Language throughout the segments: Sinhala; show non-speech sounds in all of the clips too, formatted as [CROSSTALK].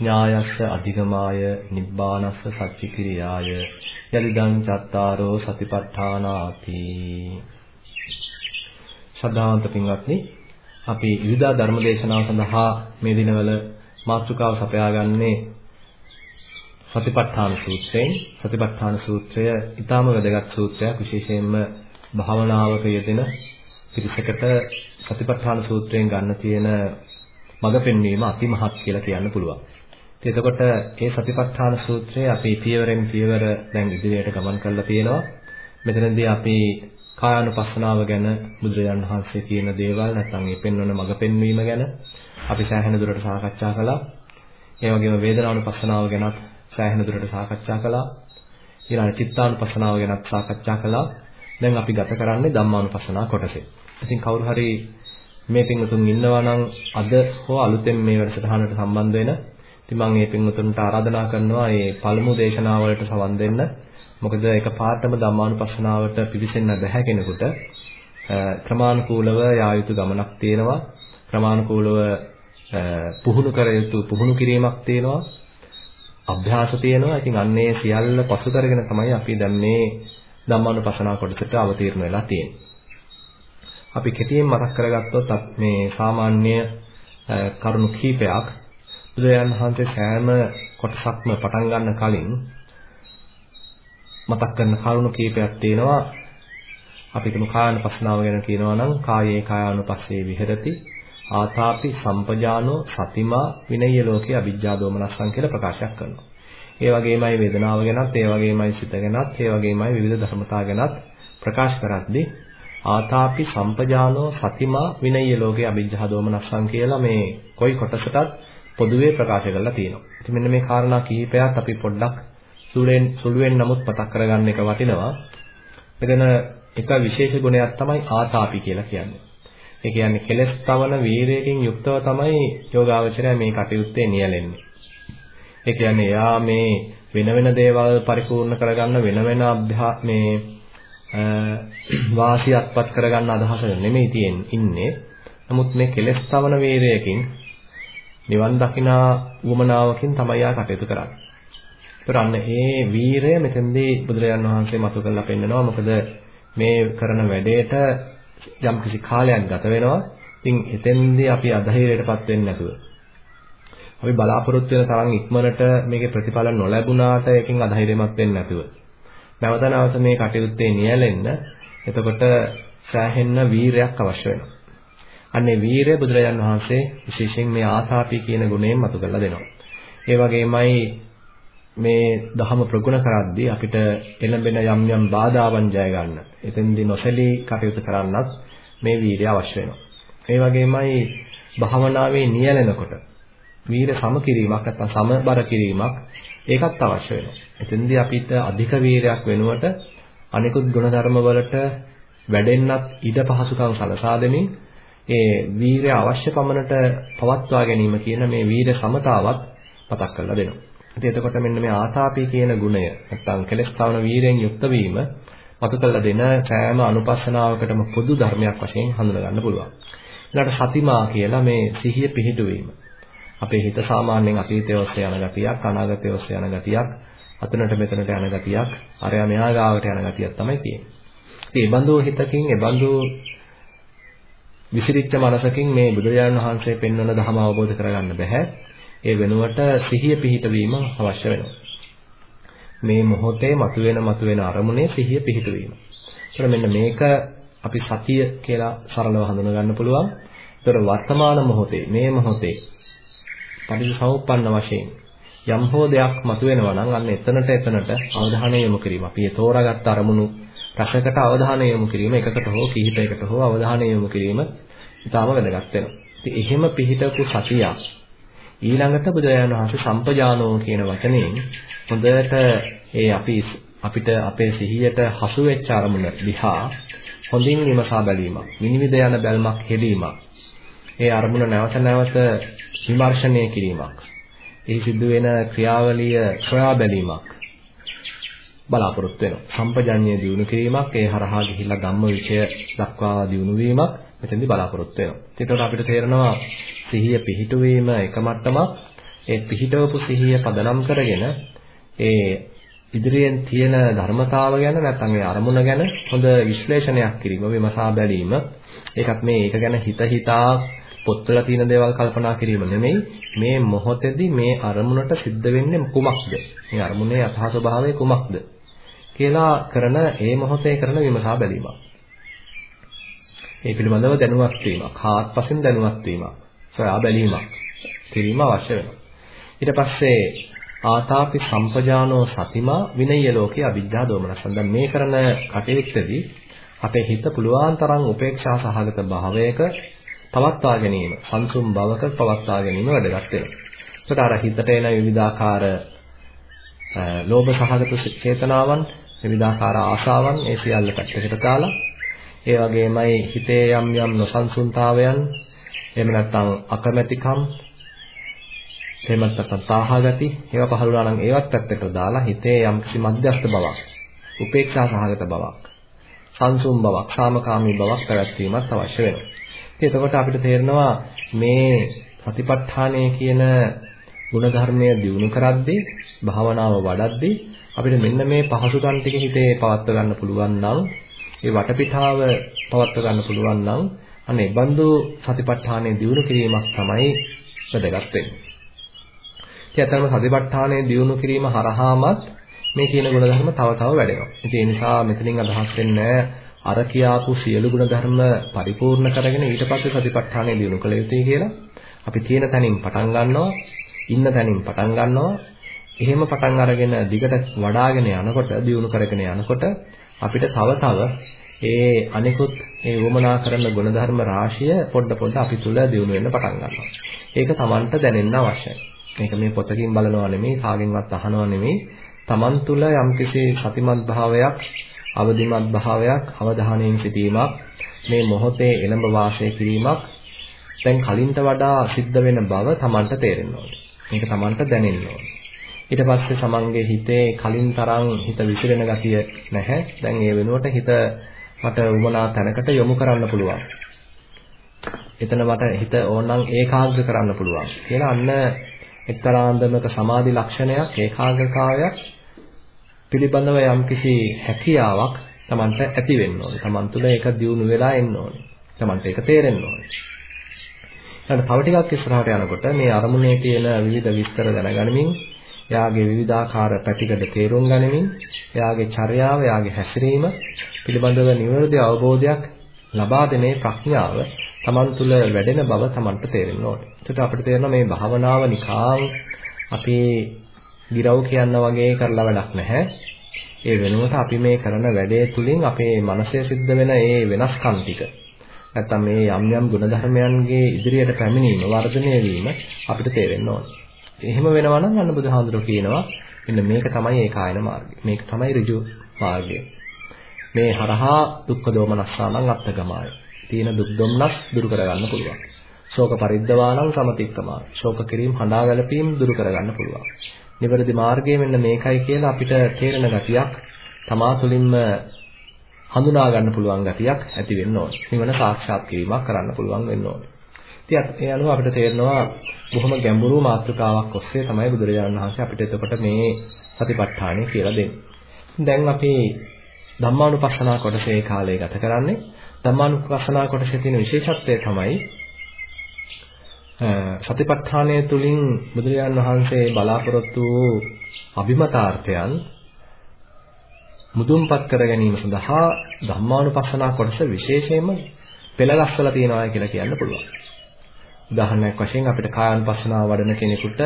ඥායස්ස අධිගමාය නිබ්බානස්ස සච්චිකිරියාය යලිදං චත්තාරෝ සතිපට්ඨානාති. ශ්‍රද්ධාවන්ත පින්වත්නි අපි විවිධ ධර්ම දේශනාව සඳහා මේ දිනවල මාතෘකාව සපයාගන්නේ සතිපට්ඨාන සූත්‍රයෙන්. සතිපට්ඨාන සූත්‍රය ඊටාම වැදගත් සූත්‍රයක්. විශේෂයෙන්ම භාවනාවක යෙදෙන පිරිසකට සතිපට්ඨාන සූත්‍රයෙන් ගන්න තියෙන මඟ පෙන්වීම අතිමහත් කියලා කියන්න පුළුවන්. එතකොට මේ සතිපට්ඨාන සූත්‍රය අපි පියවරෙන් පියවර දැන් ඉදිරියට ගමන් කරලා තියෙනවා. මෙතනදී අපි කායानुපස්සනාව ගැන බුදුරජාණන් වහන්සේ කියන දේවල් නැත්නම් මේ පෙන්වන මඟ පෙන්වීම ගැන අපි සෑහෙන දුරට සාකච්ඡා කළා. ඒ වගේම වේදනානුපස්සනාව ගැනත් සෑහෙන දුරට සාකච්ඡා කළා. ඊළඟ චිත්තානුපස්සනාව ගැනත් සාකච්ඡා කළා. දැන් අපි ගත කරන්නේ ධම්මානුපස්සනා කොටසේ. ඉතින් කවුරු හරි මේ පින්වතුන් ඉන්නවා නම් අද හෝ අලුතෙන් මේ වැඩසටහනට සම්බන්ධ වෙන ඉතින් මම මේ පින්වතුන්ට ආරාධනා කරනවා මේ පළමු දේශනාවලට සවන් දෙන්න. මොකද ඒක පාඩම ධම්මානුපස්සනාවට පිවිසෙන්න බැහැ කෙනෙකුට. ක්‍රමානුකූලව යා යුතු ගමනක් තියෙනවා. ක්‍රමානුකූලව පුහුණු කර යුතු පුහුණු කිරීමක් තියෙනවා. අභ්‍යාස තියෙනවා. ඉතින් අන්නේ සියල්ල පසු කරගෙන තමයි අපි දැන් මේ ධම්මානුපස්සනා කොටසට අවතීර්ණ වෙලා තියෙන්නේ. අපි කෙටියෙන් මතක් කරගත්තොත් මේ සාමාන්‍ය කරුණු කීපයක් බුදුරජාණන් වහන්සේ සෑම කොටසක්ම පටන් ගන්න කලින් මතක් කරන කරුණු කීපයක් තියෙනවා. අපි හිතමු කායानुපස්සනාව ගැන කියනවා නම් කායේ කායානුපස්සේ විහෙරති ආතාපි සම්පජානෝ සතිමා විනය්‍ය ලෝකේ අවිජ්ජා දෝමනස්සං කියලා ප්‍රකාශයක් කරනවා. ඒ වගේමයි වේදනාව ගැනත්, ඒ වගේමයි සිත ගැනත්, ඒ වගේමයි විවිධ ධර්මතා ගැනත් ප්‍රකාශ කරද්දී ආතාපි සම්පජානෝ සතිමා විනය්‍ය ලෝකේ අවිජ්ජා දෝමනස්සං කියලා මේ කොයි කොටසටත් පොදුවේ ප්‍රකාශ කරලා තියෙනවා. ඉතින් මෙන්න මේ කාරණා කිහිපයක් අපි පොඩ්ඩක් සුළුෙන් සුළුෙන් නමුත් මතක් කරගන්න එක වටිනවා. මෙතන එක විශේෂ ගුණයක් තමයි ආතාපි කියලා කියන්නේ. ඒ කියන්නේ කෙලස් තවන වීරයකින් යුක්තව තමයි යෝගාවචරය මේ කටයුත්තේ නියැලෙන්නේ. ඒ කියන්නේ එයා මේ වෙන වෙන දේවල් පරිපූර්ණ කරගන්න වෙන වෙන අභ්‍යා මේ වාසියක්පත් කරගන්න අදහස නෙමෙයි තියෙන්නේ ඉන්නේ. නමුත් මේ කෙලස් තවන වීරයකින් නිවන් දකිනා උවමනාවකින් තමයි ආ කටයුතු කරන්නේ. ඒතර අන්න ඒ වීරය මෙතෙන්දී බුදුරජාන් වහන්සේ මතු කරලා පෙන්නනවා. මොකද මේ කරන වැඩේට යම් කිසි කාලයක් ගත වෙනවා. ඉතින් එතෙන්දී අපි අධෛර්යයටපත් වෙන්නේ නැතුව අපි බලාපොරොත්තු වෙන තරම් ඉක්මනට මේකේ ප්‍රතිඵල නොලැබුණාට ඒකෙන් අධෛර්යමත් වෙන්නේ නැතුව නැවත නැවත මේ කටයුත්තේ නියැලෙන්න එතකොට සෑහෙන්න වීරයක් අවශ්‍ය වෙනවා. අන්නේ වීරය බුදුරජාන් වහන්සේ විශේෂයෙන් මේ ආසාපි කියන ගුණයෙන් මතු කරලා දෙනවා. ඒ වගේමයි මේ ධහම ප්‍රගුණ කරද්දී අපිට එළඹෙන යම් යම් බාධාවන් ජය ගන්න. එතෙන්දී නොසැලී කටයුතු කරන්නත් මේ වීරිය අවශ්‍ය වෙනවා. ඒ වගේමයි භාවනාවේ නියැලෙනකොට වීර සමකිරීමක් නැත්නම් සමබර කිරීමක් ඒකත් අවශ්‍ය වෙනවා. එතෙන්දී අපිට අධික වීරයක් වෙනුවට අනිකුත් ගුණධර්ම වලට වැඩෙන්නත් ඉඩ පහසුකම් සලසා දෙමින් ඒ වීරය අවශ්‍ය පමණට පවත්වා ගැනීම කියන මේ වීර සමතාවත් මතක් කරලා දෙනවා. ඉතින් එතකොට මෙන්න මේ ආතාපී කියන ගුණය නැත්තම් කෙලස් තවන වීරයෙන් යුක්ත වීම මතු කරලා දෙන සෑම අනුපස්සනාවකටම පොදු ධර්මයක් වශයෙන් හඳුනා ගන්න පුළුවන්. ඊළඟට සතිමා කියලා මේ සිහිය පිහිටුවීම. අපේ හිත සාමාන්‍යයෙන් අතීතය ඔස්සේ යන ගතියක්, අනාගතය ඔස්සේ යන ගතියක්, අතනට මෙතනට යන ගතියක්, අරයා මෙහා ගාවට යන ගතියක් තමයි තියෙන්නේ. ඉතින් ඒ බඳු හිතකින්, ඒ බඳු විසිරිච්ච මනසකින් මේ බුදුරජාණන් වහන්සේ පෙන්වන ධර්ම අවබෝධ කරගන්න බෑ. ඒ වෙනුවට සිහිය පිහිටවීම අවශ්‍ය වෙනවා. මේ මොහොතේ මතුවෙන මතුවෙන අරමුණේ සිහිය පිහිටවීම. ඒතර මෙන්න මේක අපි සතිය කියලා සරලව හඳුනා ගන්න පුළුවන්. ඒතර වර්තමාන මොහොතේ මේ මොහොතේ පරිසම්පන්න වශයෙන් යම් හෝ දෙයක් මතුවෙනවා නම් අන්න එතනට එතනට අවධානය යොමු කිරීම. අපි ඒ තෝරාගත් අරමුණු රසකට අවධානය යොමු කිරීම එකකට හෝ කිහිපයකට හෝ අවධානය යොමු කිරීම ඉතාම වැදගත් වෙනවා. ඉතින් එහෙම පිහිටපු සතියක් ඊළඟට බුදුරජාණන් වහන්සේ සම්පජානෝ කියන වචනයෙන් හොඳට ඒ අපි අපිට අපේ සිහියට හසු වෙච්ච අරමුණ දිහා හොඳින් විමසා බැලීමක් විනිවිද යන බැල්මක් හෙලීමක් ඒ අරමුණ නැවත නැවත විමර්ශනය කිරීමක් එහි සිදුවෙන ක්‍රියාවලිය සොයා බැලීමක් බලාපොරොත්තු වෙනවා. සම්පජඤ්ඤය දිනු කිරීමක් ඒ හරහා ගිහිල්ලා ධම්ම විචය දක්වා දිනු වීමක් මෙතෙන්දි බලාපොරොත්තු වෙනවා. ඒතකොට අපිට තේරෙනවා සිහිය පිහිටුවීම එක මට්ටමක්. ඒ පිහිටවපු සිහිය පදනම් කරගෙන ඒ ඉදිරියෙන් තියෙන ධර්මතාව ගැන නැත්නම් ඒ අරමුණ ගැන හොඳ විශ්ලේෂණයක් කිරීම විමසා බැලීම. ඒකත් මේ ඒක ගැන හිත හිතා පොත්වල තියෙන දේවල් කල්පනා කිරීම නෙමෙයි. මේ මොහොතේදී මේ අරමුණට සිද්ධ වෙන්නේ කුමක්ද? මේ අරමුණේ යථා ස්වභාවය කුමක්ද? කියලා කරන ඒ මොහොතේ කරන විමසා බැලීමක්. ඒ පිළිබඳව දැනුවත් වීමක්, හාත්පසින් දැනුවත් වීමක්, සොයා බැලීමක් කිරීම අවශ්‍ය වෙනවා. ඊට පස්සේ ආතාපි සම්පජානෝ සතිමා විනය්‍ය ලෝකේ අවිජ්ජා දෝමනසන්. දැන් මේ කරන කටයුත්තේදී අපේ හිත පුළුවන් තරම් උපේක්ෂා සහගත භාවයක පවත්වා ගැනීම, සංසුම් භවක පවත්වා ගැනීම වැදගත් වෙනවා. ඒකට අර හිතට එන විවිධාකාර ලෝභ සහගත චේතනාවන් විවිධාකාර ආශාවන් ඒ සියල්ල පැත්තකට දාලා ඒ වගේමයි හිතේ යම් යම් නොසන්සුන්තාවයන් එහෙම නැත්නම් අකමැතිකම් එහෙම නැත්නම් තාහා ගති ඒවා පහළුණා නම් ඒවත් පැත්තකට දාලා හිතේ යම් කිසි මධ්‍යස්ථ බවක් උපේක්ෂා සහගත බවක් සංසුන් බවක් සාමකාමී බවක් පැවැත්වීමත් අවශ්‍ය වෙනවා. ඉතින් එතකොට අපිට තේරෙනවා මේ සතිපට්ඨානය කියන ගුණධර්මය දියුණු කරද්දී භාවනාව වඩද්දී අපිට මෙන්න මේ පහසුකම් ටික හිතේ පවත්ව ගන්න පුළුවන් නම් ඒ වටපිටාව පවත්ව ගන්න පුළුවන් නම් අනේ බඳු සතිපට්ඨානයේ දියුණු කිරීමක් තමයි වැදගත් වෙන්නේ. ඉතින් අතරම සතිපට්ඨානයේ දියුණු කිරීම හරහාමත් මේ කියන ගුණධර්ම තව තව වැඩෙනවා. ඉතින් ඒ නිසා මෙතනින් අදහස් වෙන්නේ අර කියාපු සියලු ගුණධර්ම පරිපූර්ණ කරගෙන ඊට පස්සේ සතිපට්ඨානය දියුණු කළ යුතුයි කියලා අපි තියෙන තැනින් පටන් ගන්නවා ඉන්න තැනින් පටන් ගන්නවා එහෙම පටන් අරගෙන දිගට වඩාගෙන යනකොට දියුණු කරගෙන යනකොට අපිට තව තව ඒ අනිකුත් ඒ වමනා කරන ගුණධර්ම රාශිය පොඩ පොඩ අපි තුල දියුණු වෙන්න පටන් ගන්නවා. ඒක Tamanට දැනෙන්න අවශ්‍යයි. මේක මේ පොතකින් බලනවා නෙමෙයි, කාගෙන්වත් අහනවා නෙමෙයි. Taman තුල යම්කිසි සතිමත් භාවයක්, අවදිමත් භාවයක්, අවධානයෙන් සිටීමක්, මේ මොහොතේ එළඹ වාසය කිරීමක් දැන් කලින්ට වඩා සිද්ධ වෙන බව Tamanට තේරෙන්න ඕනේ. මේක Tamanට දැනෙන්න ඕනේ. ඊට පස්සේ සමන්ගේ හිතේ කලින් තරම් හිත විසිරෙන ගතිය නැහැ. දැන් ඒ වෙනුවට හිත මට උමනා තැනකට යොමු කරන්න පුළුවන්. එතන මට හිත ඕනනම් ඒකාග්‍ර කරන්න පුළුවන්. කියලා අන්න එක්තරා අන්දමක සමාධි ලක්ෂණයක් ඒකාග්‍රතාවයක් පිළිබඳව යම්කිසි හැකියාවක් Tamanට ඇති වෙන්න ඕනේ. Taman තුළ ඒක දියුණු වෙලා එන්න ඕනේ. Tamanට ඒක තේරෙන්න ඕනේ. ඊට තව ටිකක් ඉස්සරහට යනකොට මේ අරමුණේ තියෙන විවිධ විස්තර දැනගනිමින් එයාගේ විවිධාකාර පැතිකඩ තේරුම් ගනිමින් එයාගේ චර්යාව, එයාගේ හැසිරීම පිළිබඳව නිවැරදි අවබෝධයක් ලබා දෙනේ ප්‍රඥාව Taman තුල වැඩෙන බව Tamanට තේරෙන්න ඕනේ. ඒකට අපිට තේරෙනවා මේ භාවනාව නිකාං අපි ගිරව් කියන්න වගේ කරලා වැඩක් නැහැ. ඒ වෙනුවට අපි මේ කරන වැඩේ තුලින් අපේ මනසේ සිද්ධ වෙන ඒ වෙනස්කම් ටික නැත්තම් මේ යම් යම් ගුණධර්මයන්ගේ ඉදිරියට පැමිණීම වර්ධනය වීම අපිට තේරෙන්න ඕනේ. එහෙම වෙනවා නම් අන්න බුදුහාඳුරෝ කියනවා මෙන්න මේක තමයි ඒකායන මාර්ගය. මේක තමයි ඍජු මාර්ගය. මේ හරහා දුක්ඛ දෝමනස්සානං අත්තගමාය. තියෙන දුක් දුම්නස් දුරු කරගන්න පුළුවන්. ශෝක පරිද්දවාණං සමතික්කමාය. ශෝක කිරීම හඬා වැළපීම් දුරු කරගන්න පුළුවන්. නිවැරදි මාර්ගය මෙන්න මේකයි කියලා අපිට තේරෙන ගතියක් තමා තුළින්ම හඳුනා ගන්න පුළුවන් ගතියක් ඇති වෙන්න ඕනේ. නිවන සාක්ෂාත් කිරීමක් කරන්න පුළුවන් වෙන්න ඕනේ. ඉතින් ඒ අනුව අපිට තේරෙනවා බොහොම ගැඹුරු මාතෘකාවක් ඔස්සේ තමයි බුදුරජාණන් වහන්සේ අපිට එතකොට මේ සතිපට්ඨානය කියලා දෙන්නේ. දැන් අපි ධම්මානුපස්සනා කොටසේ කාලය ගත කරන්නේ. ධම්මානුපස්සනා කොටසේ තියෙන විශේෂත්වය තමයි සතිපට්ඨානය තුලින් බුදුරජාණන් වහන්සේ බලාපොරොත්තු වූ අභිමතාර්ථයන් මුදුන්පත් කර ගැනීම සඳහා ධම්මානුපස්සනා කොටස විශේෂයෙන්ම පෙළගස්සලා තියෙනවා කියලා කියන්න පුළුවන්. උදාහරණයක් වශයෙන් අපිට කායानुපස්සනාව වඩන කෙනෙකුට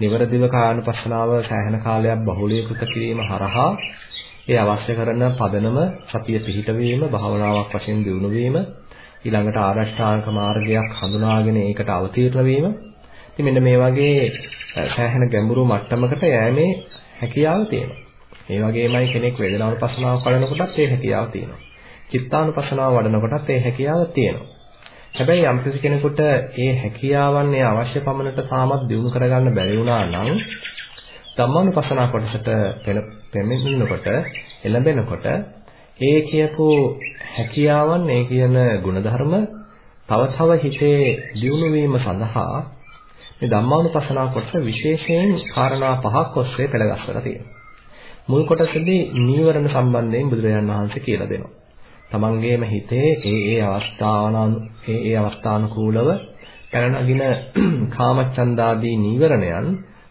නිවරදිව කායानुපස්සනාව සෑහෙන කාලයක් බහුලීකృత කිරීම හරහා ඒ අවශ්‍ය කරන පදනම සතිය පිහිට වීම භාවනාවක් වශයෙන් දියුණු වීම ඊළඟට ආරෂ්ඨාංග මාර්ගයක් හඳුනාගෙන ඒකට අවතීර්ණ වීම ඉතින් මෙන්න මේ වගේ සෑහෙන ගැඹුරු මට්ටමකට යෑමේ හැකියාව තියෙනවා. ඒ වගේමයි කෙනෙක් වේදනානුපස්සනාව වඩනකොටත් ඒ හැකියාව තියෙනවා. චිත්තානුපස්සනාව වඩනකොටත් ඒ හැකියාව තියෙනවා. හැබැයි යම්කිසි කෙනෙකුට ඒ හැකියාවන් ඒ අවශ්‍ය පමණට තාමත් දියුණු කරගන්න බැරි වුණා නම් ධම්මානුපස්සනා කොටසට පෙනෙන්නකොට එළඹෙනකොට ඒ කියපු හැකියාවන් ඒ කියන ಗುಣධර්ම තව තව හිතේ දියුණු වීම සඳහා මේ ධම්මානුපස්සනා කොටස විශේෂයෙන් කාරණා පහක් ඔස්සේ පෙළගස්සලා තියෙනවා. මුල් කොටසේදී නීවරණ සම්බන්ධයෙන් බුදුරජාණන් වහන්සේ කියලා දෙනවා. තමන්ගේම හිතේ ඒ ඒ අවස්ථාවන ඒ ඒ අවස්ථානුකූලව පැන නගින [CLEARS THROAT] කාමච්ඡන්දාදී නීවරණයන්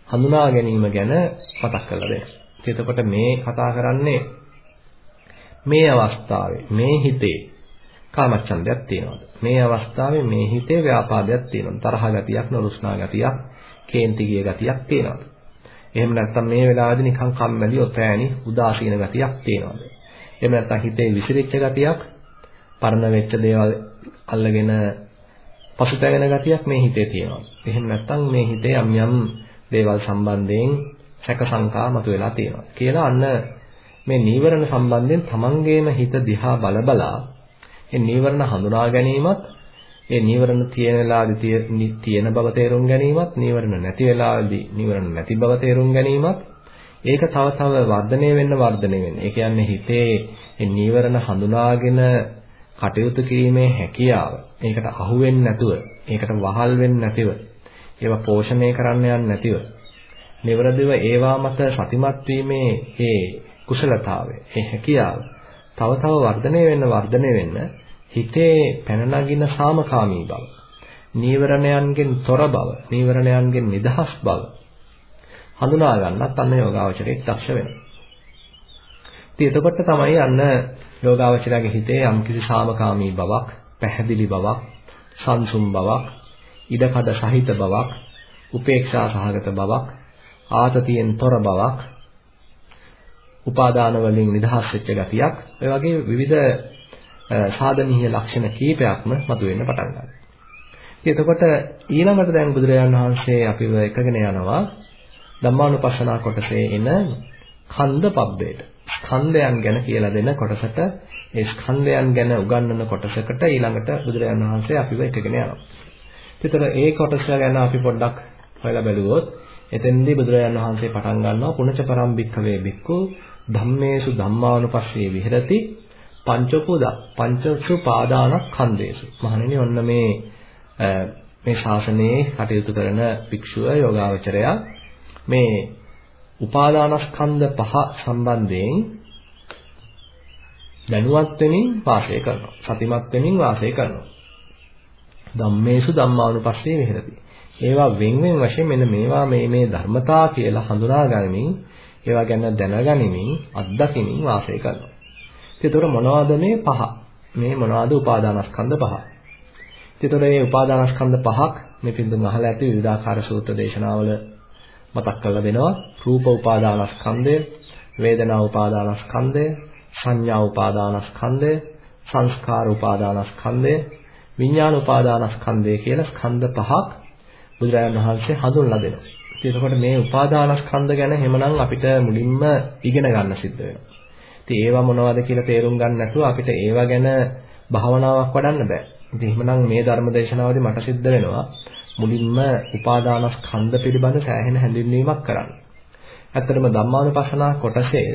හඳුනා ගැනීම ගැන මතක් කරලා දෙනවා. එතකොට මේ කතා කරන්නේ මේ අවස්ථාවේ මේ හිතේ කාමච්ඡන්දයක් තියෙනවද? මේ අවස්ථාවේ මේ හිතේ ව්‍යාපාදයක් තියෙනවද? තරහ ගතියක්, නුරුස්නා ගතියක්, කේන්ති ගිය ගතියක් තියෙනවද? එහෙම නැත්නම් මේ වෙලාවේදී නිකන් කම්මැලි, ඔතෑණි, උදාසීන ගතියක් තියෙනවද? එහෙම නැත්නම් හිතේ විසිරිච්ච ගතියක්, පරණ වෙච්ච දේවල් අල්ලගෙන පසුතැවෙන ගතියක් මේ හිතේ තියෙනවා. එහෙම නැත්නම් මේ හිතේ යම් යම් දේවල් සම්බන්ධයෙන් සැක සංකා මතුවලා තියෙනවා. කියලා අන්න මේ නීවරණ සම්බන්ධයෙන් තමන්ගේම හිත දිහා බලබලා ඒ නීවරණ හඳුනා ගැනීමත් ඒ නීවරණ තියෙන වෙලාවේදී තියෙන බව තේරුම් ගැනීමත් නීවරණ නැති වෙලාවේදී නීවරණ නැති බව තේරුම් ගැනීමත් ඒක තව තව වර්ධනය වෙන්න වර්ධනය වෙන්න. ඒ කියන්නේ හිතේ මේ නීවරණ හඳුනාගෙන කටයුතු කිරීමේ හැකියාව. මේකට අහු වෙන්නේ නැතුව, ඒකට වහල් වෙන්නේ නැතිව, ඒවා පෝෂණය කරන්න යන්නේ නැතිව, නිවරදිව ඒවා මත සතිමත් වීමේ මේ කුසලතාවය, මේ හැකියාව තව තව වර්ධනය වෙන්න වර්ධනය වෙන්න හිතේ පැන නගින සාමකාමී බව, නීවරණයන්ගෙන් තොර බව, නීවරණයන්ගෙන් නිදහස් බව හඳුනා ගන්නත් අන්න යෝගාවචරයේ දක්ෂ වෙනවා. ඉතින් එතකොට තමයි අන්න යෝගාවචරයේ හිතේ යම්කිසි සාමකාමී බවක්, පැහැදිලි බවක්, සංසුම් බවක්, ඉඩකඩ සහිත බවක්, උපේක්ෂා සහගත බවක්, ආතතියෙන් තොර බවක්, උපාදාන වලින් නිදහස් වෙච්ච ගතියක්, ඔය වගේ විවිධ සාධනීය ලක්ෂණ කීපයක්ම මතුවෙන්න පටන් ගන්නවා. ඉතින් එතකොට ඊළඟට දැන් බුදුරජාණන් වහන්සේ අපිව එකගෙන යනවා ධම්මානුපස්සනා කොටසේ එන ඛණ්ඩ පබ්බේට. ස්කන්ධයන් ගැන කියලා දෙන කොටසට ඒ ස්කන්ධයන් ගැන උගන්වන කොටසකට ඊළඟට බුදුරජාණන් වහන්සේ අපිව එකගෙන යනවා. ඒතර ඒ කොටස ගැන අපි පොඩ්ඩක් හොයලා බැලුවොත් එතෙන්දී බුදුරජාණන් වහන්සේ පටන් ගන්නවා පුණජ පරම්භික්කවේ බික්කු ධම්මේසු ධම්මානුපස්සේ විහෙරති පංචකෝද පංචසු පාදානස්කන්ධේසු. මහණෙනි ඔන්න මේ මේ ශාසනයේ කටයුතු කරන භික්ෂුව යෝගාවචරයා මේ උපාදානස්කන්ධ පහ සම්බන්ධයෙන් දැනුවත් වෙමින් වාසය කරනවා. සතිමත් වෙමින් වාසය කරනවා. ධම්මේසු ධම්මානුපස්සේ විහෙරති. ඒවා වෙන් වෙන වශයෙන් මෙන්න මේවා මේ මේ ධර්මතා කියලා හඳුනා ගනිමින් ඒවා ගැන දැනගනිමින් අත්දකිමින් වාසය කරනවා. ඒතකොට මොනවද මේ පහ? මේ මොනවද උපාදානස්කන්ධ පහ? ඒතකොට මේ උපාදානස්කන්ධ පහක් මේ පින්දුම් අහලා ඇති විවිධාකාර සූත්‍ර දේශනාවල මතක් කරලා දෙනවා රූප උපාදානස්කන්ධය වේදනා උපාදානස්කන්ධය සංඥා උපාදානස්කන්ධය සංස්කාර උපාදානස්කන්ධය විඥාන උපාදානස්කන්ධය කියලා ස්කන්ධ පහක් බුදුරජාණන් වහන්සේ හඳුන්ලා දෙනවා. එතකොට මේ උපාදානස්කන්ධ ගැන එහෙමනම් අපිට මුලින්ම ඉගෙන ගන්න සිද්ධ වෙනවා. ඉතින් ඒවා මොනවද කියලා තේරුම් ගන්න නැතුව අපිට ඒවා ගැන භාවනාවක් වඩන්න බෑ. ඉතින් එහෙමනම් මේ ධර්ම දේශනාවදී මට සිද්ධ වෙනවා මුලින්ම උපාදානස්කන්ධ පිළිබඳ සෑහෙන හැඳින්වීමක් කරන්න. ඇත්තටම ධම්මානුපස්සනා කොටසේ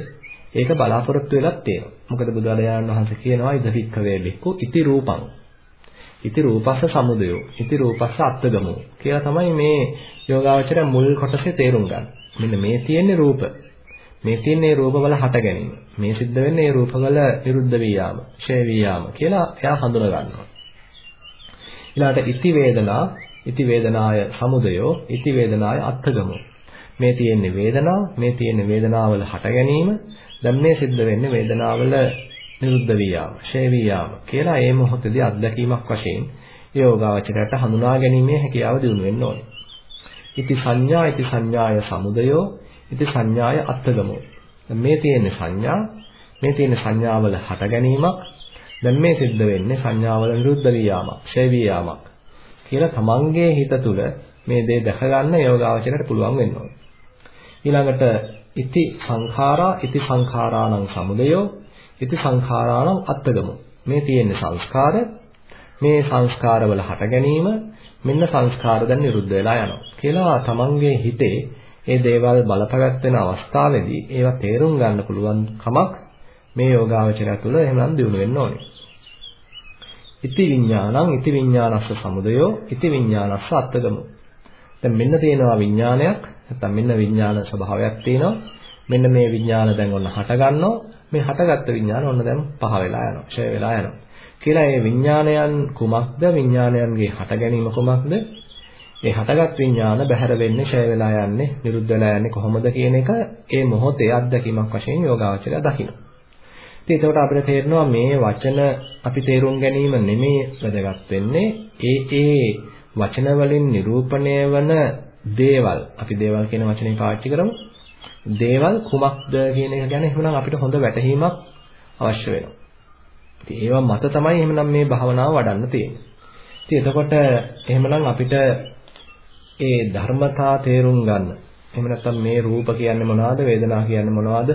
ඒක බලාපොරොත්තු වෙලක් තියෙනවා. මොකද බුදුරජාණන් වහන්සේ කියනවා ඉදවික්ක වේබික්කු ඉති රූපං. ඉති රූපස්ස සමුදයෝ. ඉති රූපස්ස අත්ගමෝ. කියලා තමයි මේ යෝගාවචරය මුල් කොටසේ තේරුම් ගන්න. මෙන්න මේ තියෙන්නේ රූප. මේ තියෙන්නේ රූපවල හට ගැනීම. මේ සිද්ධ වෙන්නේ මේ රූපවල නිරුද්ධ වී යාම, ක්ෂය වී යාම කියලා එයා හඳුනා ගන්නවා. ඊළාට ඉති වේදනා ඉති වේදනාය සමුදයෝ ඉති වේදනාය අත්ථගමෝ. මේ තියෙන්නේ වේදනාව මේ තියෙන්නේ වේදනාවල හට ගැනීම. දැන් මේ සිද්ධ වෙන්නේ වේදනාවල නිරුද්ධ වී යාම ෂේ වී යාම කියලා ඒ මොහොතේදී අත්දැකීමක් වශයෙන් යෝගාවචරයට හඳුනා ගැනීමේ හැකියාව දිනු වෙන්න ඕනේ. ඉති සංඥා ඉති සංඥාය සමුදයෝ ඉති සංඥාය අත්ථගමෝ. මේ තියෙන්නේ සංඥා මේ තියෙන සංඥාවල හට ගැනීමක්. දැන් මේ සිද්ධ වෙන්නේ සංඥාවල නිරුද්ධ වී යාමක් ෂේ වී යාමක් කියලා තමන්ගේ හිත තුළ මේ දේ දැක ගන්න යෝගාවචරයට පුළුවන් වෙන්න ඕනේ. ඊළඟට ඉති සංඛාරා ඉති සංඛාරාණං සමුදයෝ ඉති සංඛාරාණං අත්තගමෝ. මේ තියෙන සංස්කාර මේ සංස්කාරවල හට ගැනීම මෙන්න සංස්කාර දැන් නිරුද්ධ වෙලා යනවා කියලා තමන්ගේ හිතේ ඒ දේවල් බලපෑත්වෙන අවස්ථාවේදී ඒවා තේරුම් ගන්න පුළුවන් කමක් මේ යෝගාවචරය තුළ එහෙනම් දිනු වෙන්න ඕනේ. ඉති විඥානං ඉති විඥානස්ස සමුදයෝ ඉති විඥානස්ස අත්තගමෝ. දැන් මෙන්න තියෙනවා විඥානයක් නැත්නම් මෙන්න විඥාන ස්වභාවයක් තියෙනවා. මෙන්න මේ විඥාන දැන් ඔන්න හට ගන්නවා. මේ හටගත්ත විඥාන ඔන්න දැන් පහ වෙලා යනවා. ක්ෂය වෙලා යනවා. කියලා මේ විඥානයන් කුමක්ද? විඥානයන්ගේ හට ගැනීම කුමක්ද? ඒ හටගත් විඥාන බැහැර වෙන්නේ, ඡය වෙලා යන්නේ, නිරුද්ධ වෙලා යන්නේ කොහොමද කියන එක ඒ මොහොතේ අත්දැකීමක් වශයෙන් යෝගාවචරය දකිනවා. ඉතින් එතකොට අපිට තේරෙනවා මේ වචන අපි තේරුම් ගැනීම නෙමෙයි වැදගත් වෙන්නේ ඒ ඒ වචන වලින් නිරූපණය වන දේවල් අපි දේවල් කියන වචනේ පාවිච්චි කරමු. දේවල් කුමක්ද කියන එක ගැන එහෙනම් අපිට හොඳ වැටහීමක් අවශ්‍ය වෙනවා. ඉතින් ඒවා මත තමයි එහෙනම් මේ භාවනාව වඩන්න තියෙන්නේ. ඉතින් එතකොට එහෙමනම් අපිට ඒ ධර්මතා තේරුම් ගන්න. එහෙම නැත්නම් මේ රූප කියන්නේ මොනවද? වේදනා කියන්නේ මොනවද?